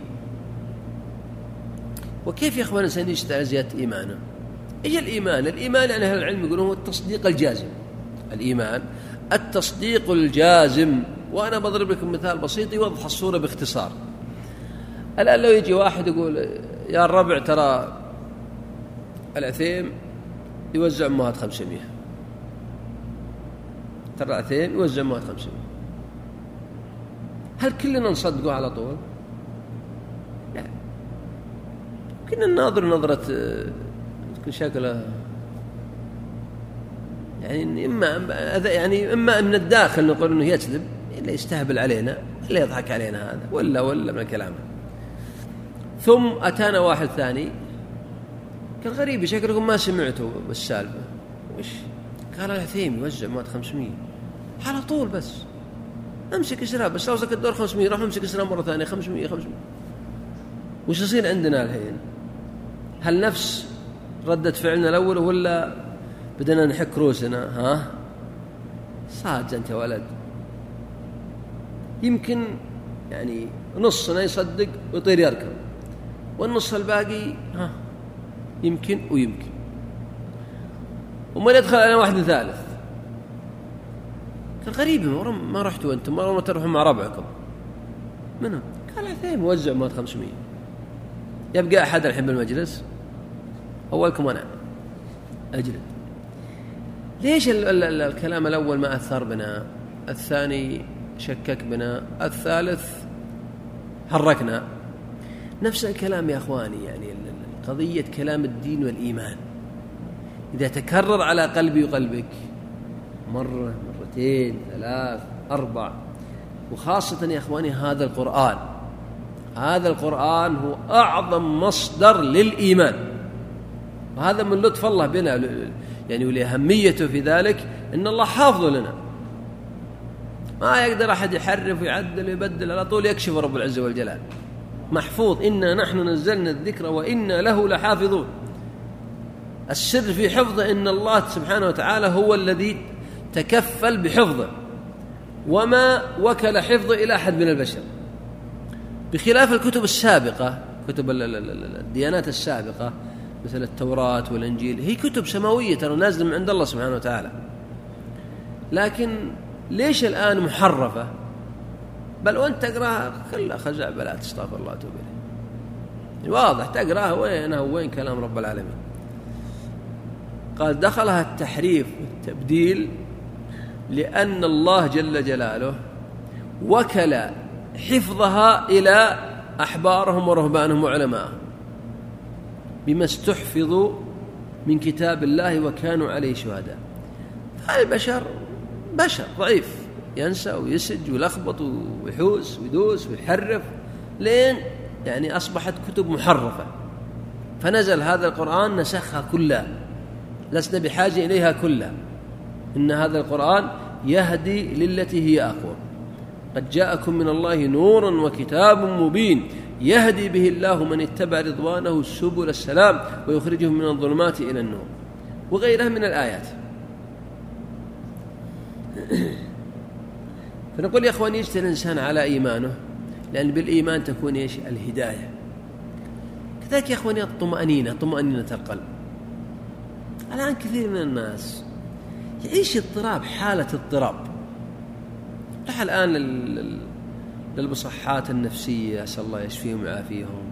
وكيف يا إخوان الإنسان يجتهد على زيادة إيمانه؟ إيش الإيمان؟ الإيمان يعني أهل العلم يقولون هو التصديق الجازم. الإيمان التصديق الجازم. وأنا بضرب لكم مثال بسيط يوضح الصورة باختصار. الآن لو يجي واحد يقول يا الربع ترى العثيم يوزع أمهات 500 ترى العثيم يوزع أمهات 500 هل كلنا نصدقه على طول؟ لا. كنا نناظر نظرة آه، شكله يعني إما يعني إما من الداخل نقول إنه يكذب إلا يستهبل علينا إلا يضحك علينا هذا ولا ولا من كلامه. ثم أتانا واحد ثاني قال غريب شكلكم ما سمعتوا بالسالفة. وش؟ قال العثيم يوزع مواد 500 على طول بس. أمسك اسراب بس اوصلك الدور 500 روح أمسك اسراب مرة ثانية 500 500 وش يصير عندنا الحين؟ هل نفس ردة فعلنا الأول ولا بدنا نحك روسنا ها؟ صادق أنت يا ولد. يمكن يعني نصنا يصدق ويطير يركب. والنص الباقي ها؟ يمكن ويمكن. ومن يدخل على واحد ثالث. قال غريب ما رحتوا أنتم؟ ما تروحوا مع ربعكم. منهم قال عثيم وزع مال 500 يبقى أحد الحين بالمجلس؟ أولكم أنا. أجلد. ليش الـ الـ الـ الكلام الأول ما أثر بنا؟ الثاني شكك بنا الثالث حركنا. نفس الكلام يا أخواني يعني قضية كلام الدين والإيمان. إذا تكرر على قلبي وقلبك مرة مرتين ثلاث أربع وخاصة يا إخواني هذا القرآن. هذا القرآن هو أعظم مصدر للإيمان. وهذا من لطف الله بنا يعني ولأهميته في ذلك أن الله حافظ لنا. ما يقدر أحد يحرف ويعدل ويبدل على طول يكشف رب العزة والجلال. محفوظ إنا نحن نزلنا الذكر وإنا له لحافظون. السر في حفظه إن الله سبحانه وتعالى هو الذي تكفل بحفظه. وما وكل حفظه إلى أحد من البشر. بخلاف الكتب السابقة كتب الديانات السابقة مثل التوراة والإنجيل. هي كتب سماوية ترى نازلة من عند الله سبحانه وتعالى. لكن ليش الآن محرفة؟ بل وأنت تقراها كلها خزعبلات استغفر الله أتوب واضح تقراها وين وين كلام رب العالمين. قال دخلها التحريف والتبديل لأن الله جل جلاله وكل حفظها إلى أحبارهم ورهبانهم وعلمائهم بما استحفظوا من كتاب الله وكانوا عليه شهداء. فالبشر بشر ضعيف ينسى ويسج ويلخبط ويحوس ويدوس ويحرف لين يعني أصبحت كتب محرفة. فنزل هذا القرآن نسخها كلها لسنا بحاجة إليها كلها. إن هذا القرآن يهدي للتي هي أقوى. قد جاءكم من الله نور وكتاب مبين. يهدي به الله من اتبع رضوانه سبل السلام ويخرجهم من الظلمات إلى النور وغيرها من الآيات. [CLEARS THROAT] فنقول يا إخواني يجتن الإنسان على إيمانه لأن بالإيمان تكون إيش؟ الهداية. كذلك يا إخواني الطمأنينة طمأنينة القلب. الآن كثير من الناس يعيش اضطراب حالة اضطراب. راح الآن للمصحات النفسية أسأل الله يشفيهم ويعافيهم.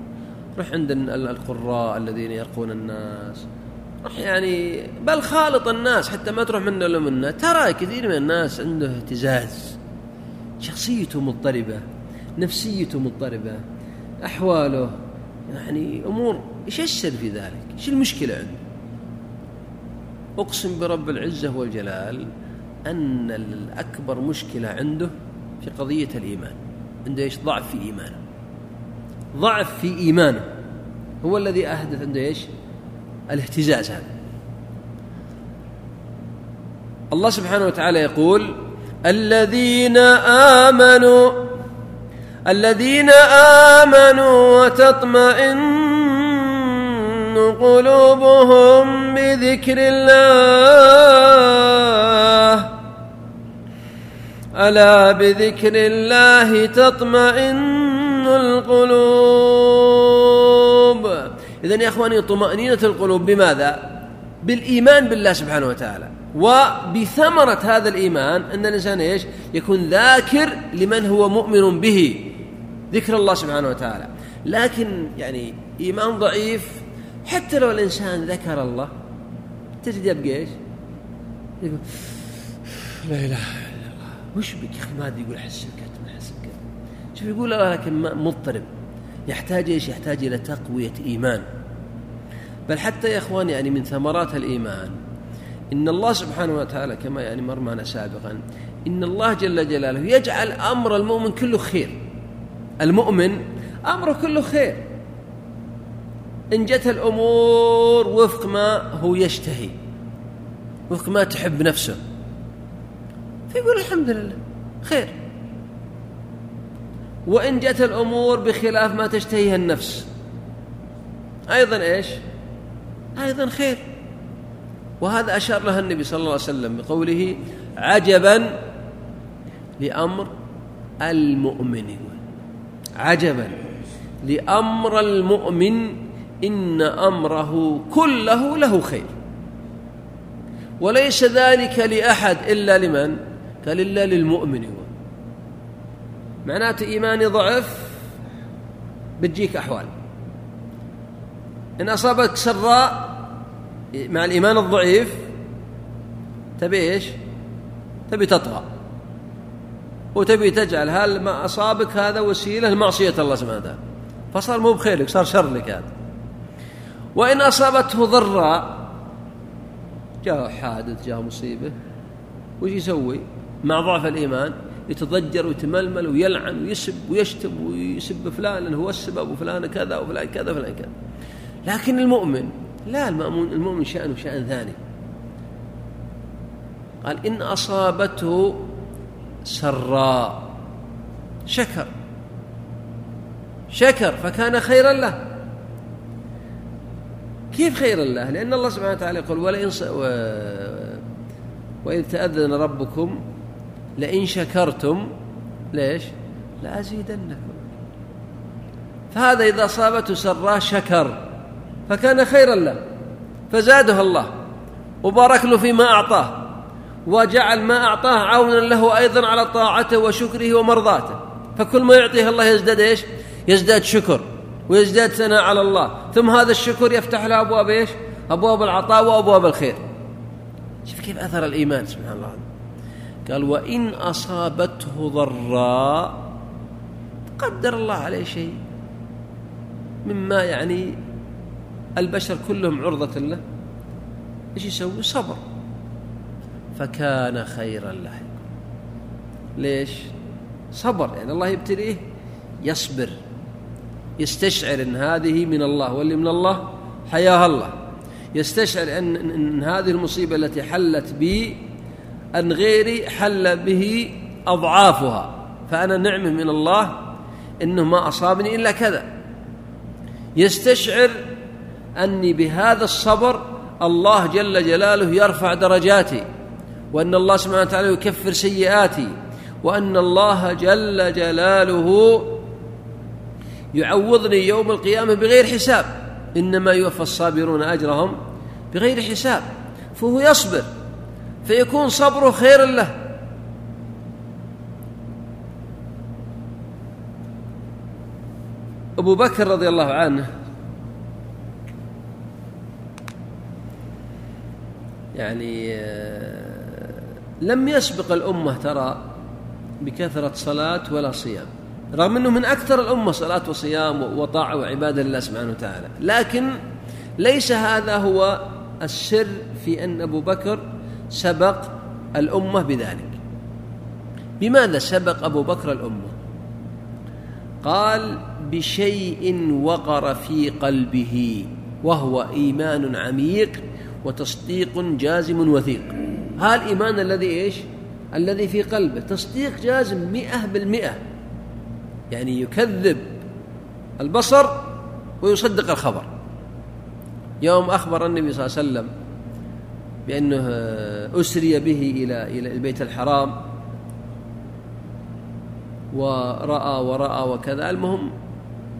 روح عند القراء الذين يرقون الناس. روح يعني بل خالط الناس حتى ما تروح منه ولا ترى كثير من الناس عنده اهتزاز. شخصيته مضطربة نفسيته مضطربة أحواله يعني أمور إيش السر في ذلك. إيش المشكلة عنده؟ أقسم برب العزة والجلال أن الأكبر مشكلة عنده في قضية الإيمان. عنده إيش؟ ضعف في إيمانه. ضعف في إيمانه. هو الذي احدث عنده إيش؟ الاهتزاز هذا. الله سبحانه وتعالى يقول الذين آمنوا الذين آمنوا وتطمئن قلوبهم بذكر الله ألا بذكر الله تطمئن القلوب إذن يا أخواني طمأنينة القلوب بماذا؟ بالإيمان بالله سبحانه وتعالى وبثمرة هذا الإيمان أن الإنسان إيش؟ يكون ذاكر لمن هو مؤمن به ذكر الله سبحانه وتعالى لكن يعني إيمان ضعيف حتى لو الإنسان ذكر الله تجد يبقى إيش؟ لا إله وش بك يا أخي؟ ما أدري يقول أحس سكت ما أحس سكت شوف يقول آه، لكن مضطرب. يحتاج إيش؟ يحتاج إلى تقوية إيمان. بل حتى يا اخوان يعني من ثمرات الإيمان إن الله سبحانه وتعالى كما يعني مر معنا سابقا إن الله جل جلاله يجعل أمر المؤمن كله خير. المؤمن أمره كله خير. إن جت الأمور وفق ما هو يشتهي وفق ما تحب نفسه. فيقول الحمد لله. خير. وإن جت الأمور بخلاف ما تشتهيها النفس. أيضا إيش؟ أيضا خير. وهذا أشار لها النبي صلى الله عليه وسلم بقوله عجبا لأمر المؤمن. عجبا لأمر المؤمن إن أمره كله له خير. وليس ذلك لأحد إلا لمن؟ فلله للمؤمن. هو معناته إيماني ضعف بتجيك أحوال. إن أصابك سراء مع الإيمان الضعيف تبي إيش؟ تبي تطغى. وتبي تجعل هل ما أصابك هذا وسيلة لمعصية الله سبحانه وتعالى. فصار مو بخيرك صار شر لك هذا. وإن أصابته ضراء جاء حادث جاء مصيبة وش يسوي؟ مع ضعف الإيمان يتضجر ويتململ ويلعن ويسب ويشتم ويسب فلان لأنه هو السبب وفلان كذا وفلان كذا وفلان كذا. لكن المؤمن لا المؤمن المؤمن شأنه شأن ثاني. قال إن أصابته سراء شكر. شكر فكان خيرا له. كيف خير الله لأن الله سبحانه وتعالى يقول ولئن وإذ تأذن ربكم لئن شكرتم ليش؟ لأزيدنكم. فهذا إذا أصابته سراه شكر فكان خيرا له. فزاده الله. وبارك له فيما أعطاه. وجعل ما أعطاه عونا له أيضا على طاعته وشكره ومرضاته. فكل ما يعطيه الله يزداد إيش؟ يزداد شكر ويزداد ثناء على الله. ثم هذا الشكر يفتح له أبواب إيش؟ أبواب العطاء وأبواب الخير. شوف كيف أثر الإيمان سبحان الله. قال وإن أصابته ضراء قدر الله عليه شيء مما يعني البشر كلهم عرضة له. إيش يسوي؟ صبر. فكان خيرا له ليش؟ صبر يعني الله يبتليه يصبر يستشعر إن هذه من الله واللي من الله حياها الله. يستشعر إن, إن هذه المصيبة التي حلت بي أن غيري حل به أضعافها فأنا نعمة من الله إنه ما أصابني إلا كذا. يستشعر أني بهذا الصبر الله جل جلاله يرفع درجاتي وأن الله سبحانه وتعالى يكفر سيئاتي وأن الله جل جلاله يعوضني يوم القيامة بغير حساب. إنما يوفى الصابرون أجرهم بغير حساب فهو يصبر. فيكون صبره خير له. أبو بكر رضي الله عنه يعني آه، لم يسبق الأمة ترى بكثرة صلاة ولا صيام رغم إنه من أكثر الأمة صلاة وصيام وطاعة وعبادة لله سبحانه وتعالى لكن ليس هذا هو السر في أن أبو بكر سبق الأمة بذلك. بماذا سبق أبو بكر الأمة؟ قال بشيء وقر في قلبه وهو إيمان عميق وتصديق جازم وثيق. ها الإيمان الذي إيش؟ الذي في قلبه. تصديق جازم مئة بالمئة. يعني يكذب البصر ويصدق الخبر. يوم أخبر النبي صلى الله عليه وسلم بأنه أسري به إلى إلى البيت الحرام. ورأى ورأى وكذا. المهم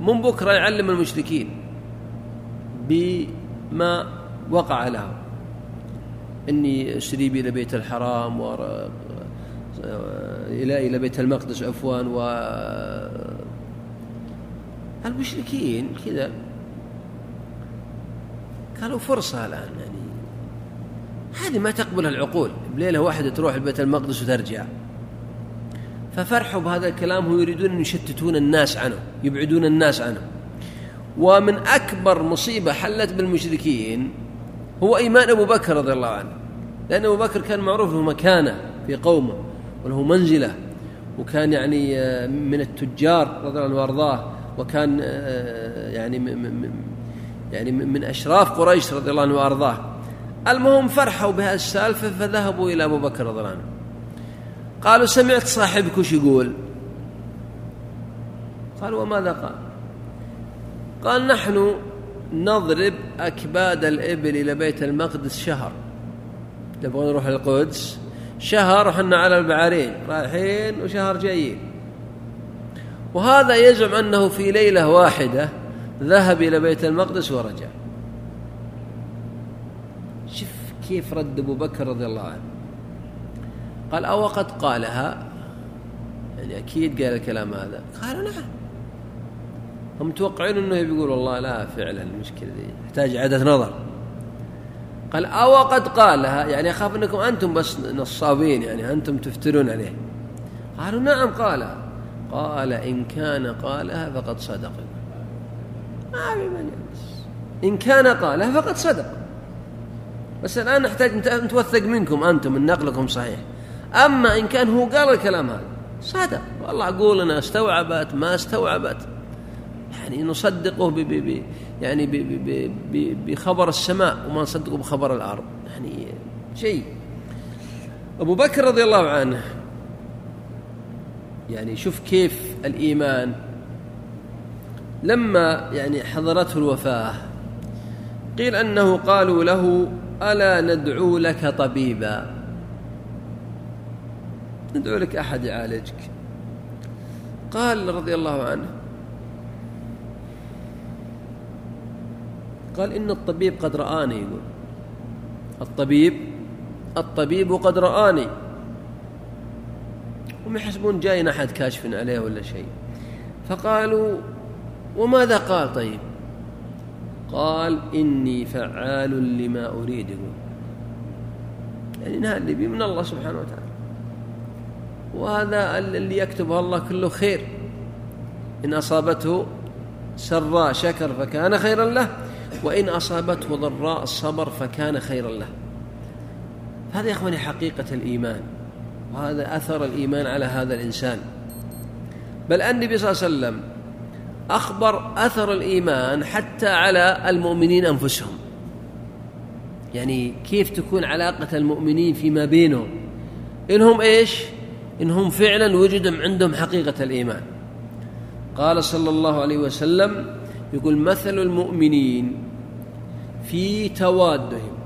من بكرة يعلم المشركين بما وقع له إني أسري بي إلى بيت الحرام و إلى إلى بيت المقدس عفوا و المشركين كذا. كانوا فرصة الآن يعني هذه ما تقبلها العقول. بليلة واحدة تروح البيت المقدس وترجع. ففرحوا بهذا الكلام هو يريدون أن يشتتون الناس عنه يبعدون الناس عنه. ومن أكبر مصيبة حلت بالمشركين هو إيمان أبو بكر رضي الله عنه. لأن أبو بكر كان معروف له مكانة في قومه وله منزلة وكان يعني آه، من التجار رضي الله عنه وأرضاه وكان آه، آه، يعني يعني من أشراف قريش رضي الله عنه وأرضاه. المهم فرحوا بهالسالفة فذهبوا إلى أبو بكر رضي الله عنه. قالوا سمعت صاحبك وش يقول؟ قالوا وماذا قال؟ قال نحن نضرب أكباد الإبل إلى بيت المقدس شهر. نبغى نروح للقدس شهر وحنا على البعارين رايحين وشهر جايين. وهذا يزعم أنه في ليلة واحدة ذهب إلى بيت المقدس ورجع. كيف رد أبو بكر رضي الله عنه؟ قال أو قد قالها. يعني أكيد قال الكلام هذا. قالوا نعم. هم متوقعين أنه بيقول والله لا فعلا المشكلة دي. تحتاج عادة نظر. قال أو قد قالها. يعني أخاف أنكم أنتم بس نصابين يعني أنتم تفترون عليه. قالوا نعم قالها قال إن كان قالها فقد صدق. ما في من إن كان قالها فقد صدق. بس الآن نحتاج نتوثق منكم أنتم من نقلكم صحيح. أما إن كان هو قال الكلام هذا صادق. والله أقول أنا استوعبت ما استوعبت. يعني نصدقه بـ بـ بـ يعني بـ ب ب بخبر السماء وما نصدقه بخبر الأرض. يعني شيء. أبو بكر رضي الله عنه يعني شوف كيف الإيمان. لما يعني حضرته الوفاة قيل أنه قالوا له ألا ندعو لك طبيبا؟ ندعو لك أحد يعالجك. قال رضي الله عنه قال إن الطبيب قد رآني يقول. الطبيب الطبيب قد رآني. هم يحسبون جاينا أحد كاشف عليه ولا شيء. فقالوا وماذا قال طيب؟ قال إني فعال لما أريده. يعني نال نبي من الله سبحانه وتعالى. وهذا اللي يكتبه الله كله خير. إن أصابته سراء شكر فكان خيرا له وإن أصابته ضراء صبر فكان خيرا له. هذا يا إخواني حقيقة الإيمان وهذا أثر الإيمان على هذا الإنسان. بل أن النبي صلى الله عليه وسلم أخبر أثر الإيمان حتى على المؤمنين أنفسهم. يعني كيف تكون علاقة المؤمنين فيما بينهم؟ إنهم إيش؟ إنهم فعلا وجدوا عندهم حقيقة الإيمان. قال صلى الله عليه وسلم يقول مثل المؤمنين في توادهم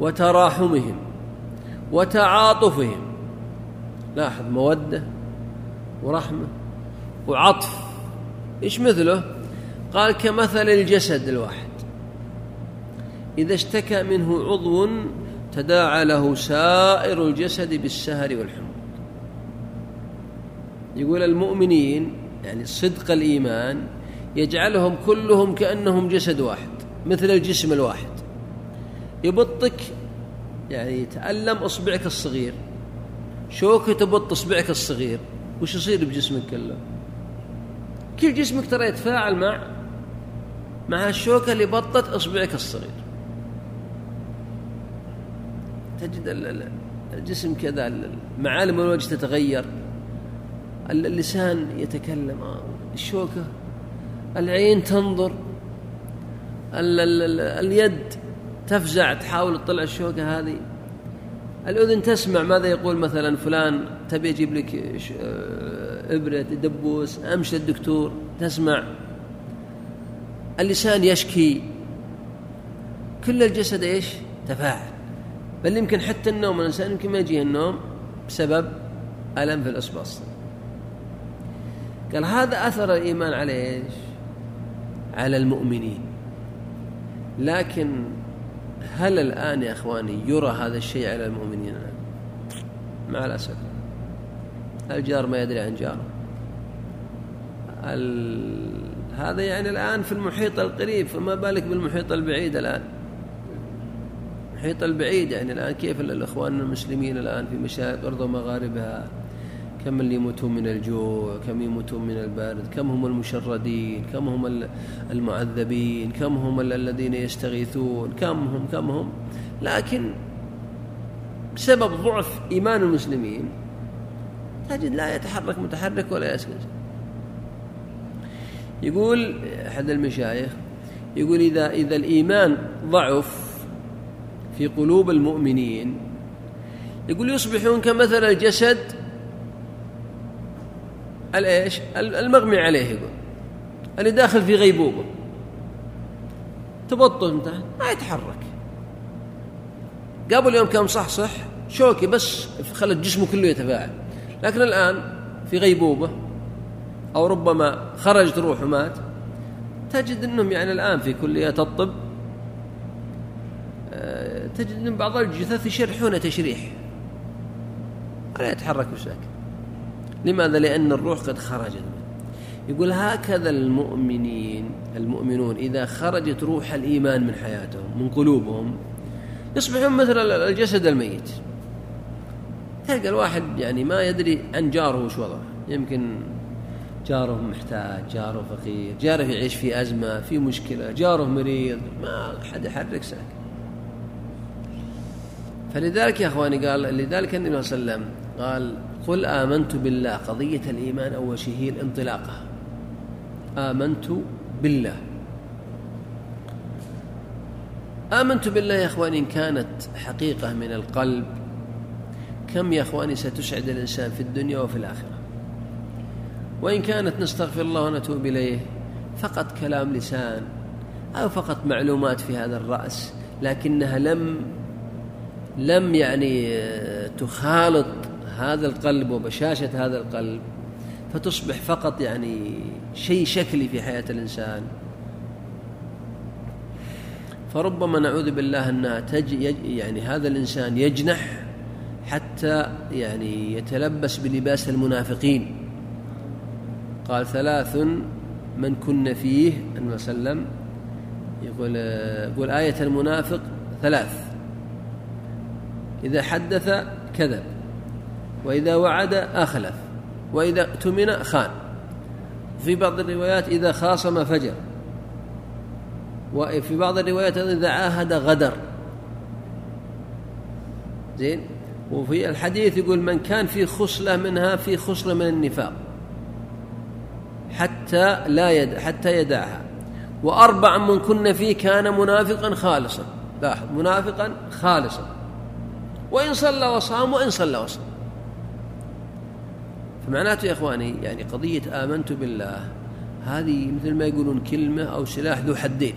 وتراحمهم وتعاطفهم. لاحظ مودة ورحمة وعطف. إيش مثله؟ قال كمثل الجسد الواحد. إذا اشتكى منه عضو تداعى له سائر الجسد بالسهر والحموض يقول المؤمنين يعني صدق الإيمان يجعلهم كلهم كأنهم جسد واحد مثل الجسم الواحد. يبطك يعني يتألم إصبعك الصغير. شوكة تبط إصبعك الصغير. وش يصير بجسمك كله؟ كل جسمك ترى يتفاعل مع؟ مع الشوكة اللي بطت إصبعك الصغير. تجد الجسم كذا معالم الوجه تتغير. اللسان يتكلم. آه، الشوكة العين تنظر. اليد تفزع تحاول تطلع الشوكة هذه. الأذن تسمع ماذا يقول مثلا فلان؟ تبي أجيب لك آه، إبرة دبوس أمشي الدكتور تسمع. اللسان يشكي. كل الجسد إيش؟ تفاعل. بل يمكن حتى النوم الإنسان يمكن ما يجيه النوم بسبب ألم في الاصبع قال هذا أثر الإيمان على إيش؟ على المؤمنين. لكن هل الآن يا أخواني يرى هذا الشيء على المؤمنين؟ مع الأسف. الجار ما يدري عن جاره. ال... هذا يعني الآن في المحيط القريب فما بالك بالمحيط البعيد الآن؟ المحيط البعيد يعني الآن كيف الإخوان المسلمين الآن في مشارق أرض ومغاربها؟ كم اللي يموتون من الجوع؟ كم يموتون من البرد كم هم المشردين؟ كم هم المعذبين؟ كم هم الذين يستغيثون؟ كم هم كم هم؟ لكن بسبب ضعف إيمان المسلمين تجد لا يتحرك متحرك ولا يسكت. يقول أحد المشايخ يقول إذا, إذا الإيمان ضعف في قلوب المؤمنين يقول يصبحون كمثل الجسد الإيش؟ المغمي عليه يقول. اللي داخل في غيبوبة. تبطل انت ما يتحرك. قبل يوم كان صحصح شوكي بس خلت جسمه كله يتفاعل. لكن الآن في غيبوبة أو ربما خرج تروح ومات تجد أنهم يعني الآن في كليات الطب آه، تجد أن بعض الجثث يشرحون تشريح. ولا يتحرك بشكل لماذا؟ لأن الروح قد خرجت. يقول هكذا المؤمنين المؤمنون إذا خرجت روح الإيمان من حياتهم من قلوبهم يصبحون مثل الجسد الميت. تلقى الواحد يعني ما يدري عن جاره وش وضعه. يمكن جاره محتاج جاره فقير جاره يعيش في أزمة في مشكلة جاره مريض ما حد يحرك ساكن. فلذلك يا أخواني قال لذلك النبي صلى الله عليه وسلم قال قل آمنت بالله. قضية الإيمان أول شيء هي الانطلاقة آمنت بالله. آمنت بالله يا إخواني إن كانت حقيقة من القلب كم يا إخواني ستسعد الإنسان في الدنيا وفي الآخرة؟ وإن كانت نستغفر الله ونتوب إليه فقط كلام لسان أو فقط معلومات في هذا الرأس لكنها لم لم يعني تخالط هذا القلب وبشاشة هذا القلب فتصبح فقط يعني شيء شكلي في حياة الإنسان. فربما نعوذ بالله أن يعني هذا الإنسان يجنح حتى يعني يتلبس بلباس المنافقين. قال ثلاث من كن فيه النبي صلى الله عليه وسلم يقول يقول آية المنافق ثلاث. إذا حدث كذب وإذا وعد أخلف وإذا اؤتمن خان. في بعض الروايات إذا خاصم فجر وفي بعض الروايات إذا عاهد غدر. زين؟ وفي الحديث يقول من كان في خصلة منها في خصلة من النفاق حتى لا يد حتى يدعها وأربع من كن فيه كان منافقا خالصا. لاحظ منافقا خالصا. وإن صلى وصام وإن صلى وصام. فمعناته يا إخواني يعني قضية آمنت بالله هذه مثل ما يقولون كلمة أو سلاح ذو حدين.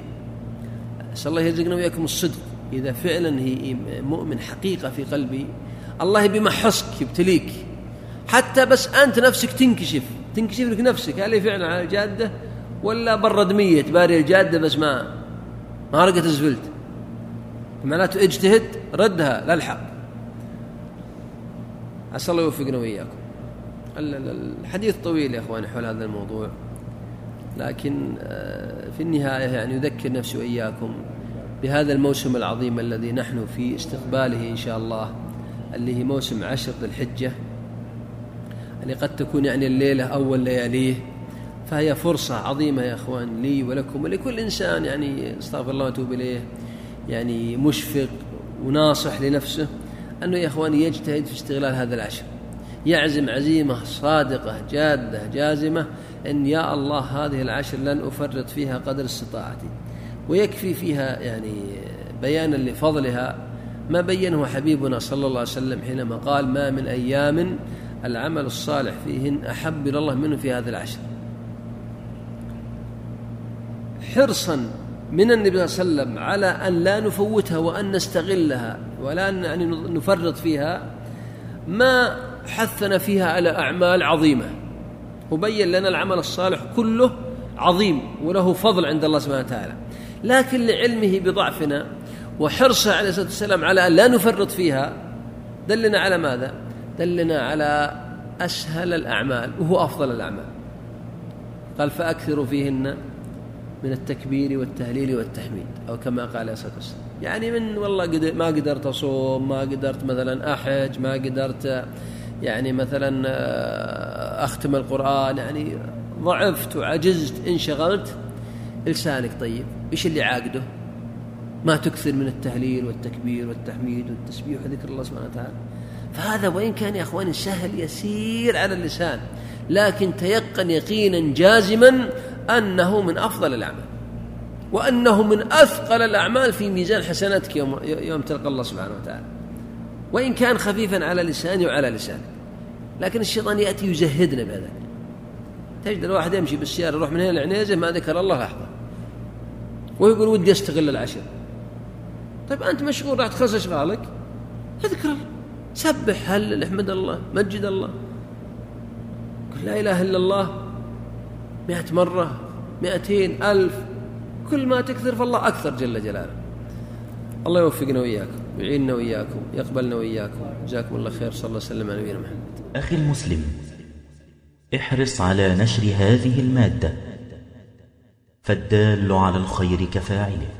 أسأل الله يرزقنا وإياكم الصدق. إذا فعلا هي مؤمن حقيقة في قلبي الله يبي محصك يبتليك حتى بس أنت نفسك تنكشف. تنكشف لك نفسك. هل هي فعلا على الجادة؟ ولا برد مية تباري الجادة بس ما ما رقت الزفلت. معناته اجتهد ردها للحق عسى الله يوفقنا وإياكم. الحديث طويل يا أخواني حول هذا الموضوع. لكن آه، في النهاية يعني يذكر نفسي وإياكم بهذا الموسم العظيم الذي نحن في استقباله إن شاء الله. اللي هي موسم عشر ذي الحجة اللي قد تكون يعني الليلة أول لياليه. فهي فرصة عظيمة يا إخوان لي ولكم ولكل إنسان يعني أستغفر الله وأتوب إليه يعني مشفق وناصح لنفسه أنه يا إخوان يجتهد في استغلال هذا العشر. يعزم عزيمة صادقة جادة جازمة أن يا الله هذه العشر لن أفرط فيها قدر استطاعتي. ويكفي فيها يعني بيانا لفضلها ما بينه حبيبنا صلى الله عليه وسلم حينما قال ما من أيام العمل الصالح فيهن أحب إلى الله منه في هذا العشر. حرصا من النبي صلى الله عليه وسلم على أن لا نفوتها وأن نستغلها ولا أن يعني نفرط فيها ما حثنا فيها على أعمال عظيمة. وبين لنا العمل الصالح كله عظيم وله فضل عند الله سبحانه وتعالى. لكن لعلمه بضعفنا وحرصه عليه الصلاة والسلام على أن لا نفرط فيها دلنا على ماذا؟ دلنا على أسهل الأعمال وهو أفضل الأعمال. قال فاكثروا فيهن من التكبير والتهليل والتحميد أو كما قال عليه الصلاة والسلام. يعني من والله ما قدرت أصوم، ما قدرت مثلا أحج، ما قدرت يعني مثلا آه، أختم القرآن يعني ضعفت وعجزت انشغلت لسانك طيب، إيش اللي عاقده؟ ما تكثر من التهليل والتكبير والتحميد والتسبيح وذكر الله سبحانه وتعالى. فهذا وإن كان يا أخواني سهل يسير على اللسان لكن تيقن يقينا جازما أنه من أفضل الأعمال وأنه من أثقل الأعمال في ميزان حسناتك يوم, يوم تلقى الله سبحانه وتعالى. وإن كان خفيفا على لساني وعلى لسانك لكن الشيطان يأتي يزهدنا بهذا. تجد الواحد يمشي بالسيارة يروح من هنا لعنيزة ما ذكر الله لحظة ويقول ودي أستغل العشر. طيب أنت مشغول راح تخلص أشغالك أذكر الله سبح هلل أحمد الله مجد الله. قل لا إله إلا الله. مئة مرة مئتين ألف. كل ما تكثر فالله أكثر جل جلاله. الله يوفقنا وإياكم يعيننا وإياكم يقبلنا وإياكم. جزاكم الله خير صلى الله وسلم على نبينا محمد. أخي المسلم احرص على نشر هذه المادة. فالدال على الخير كفاعله.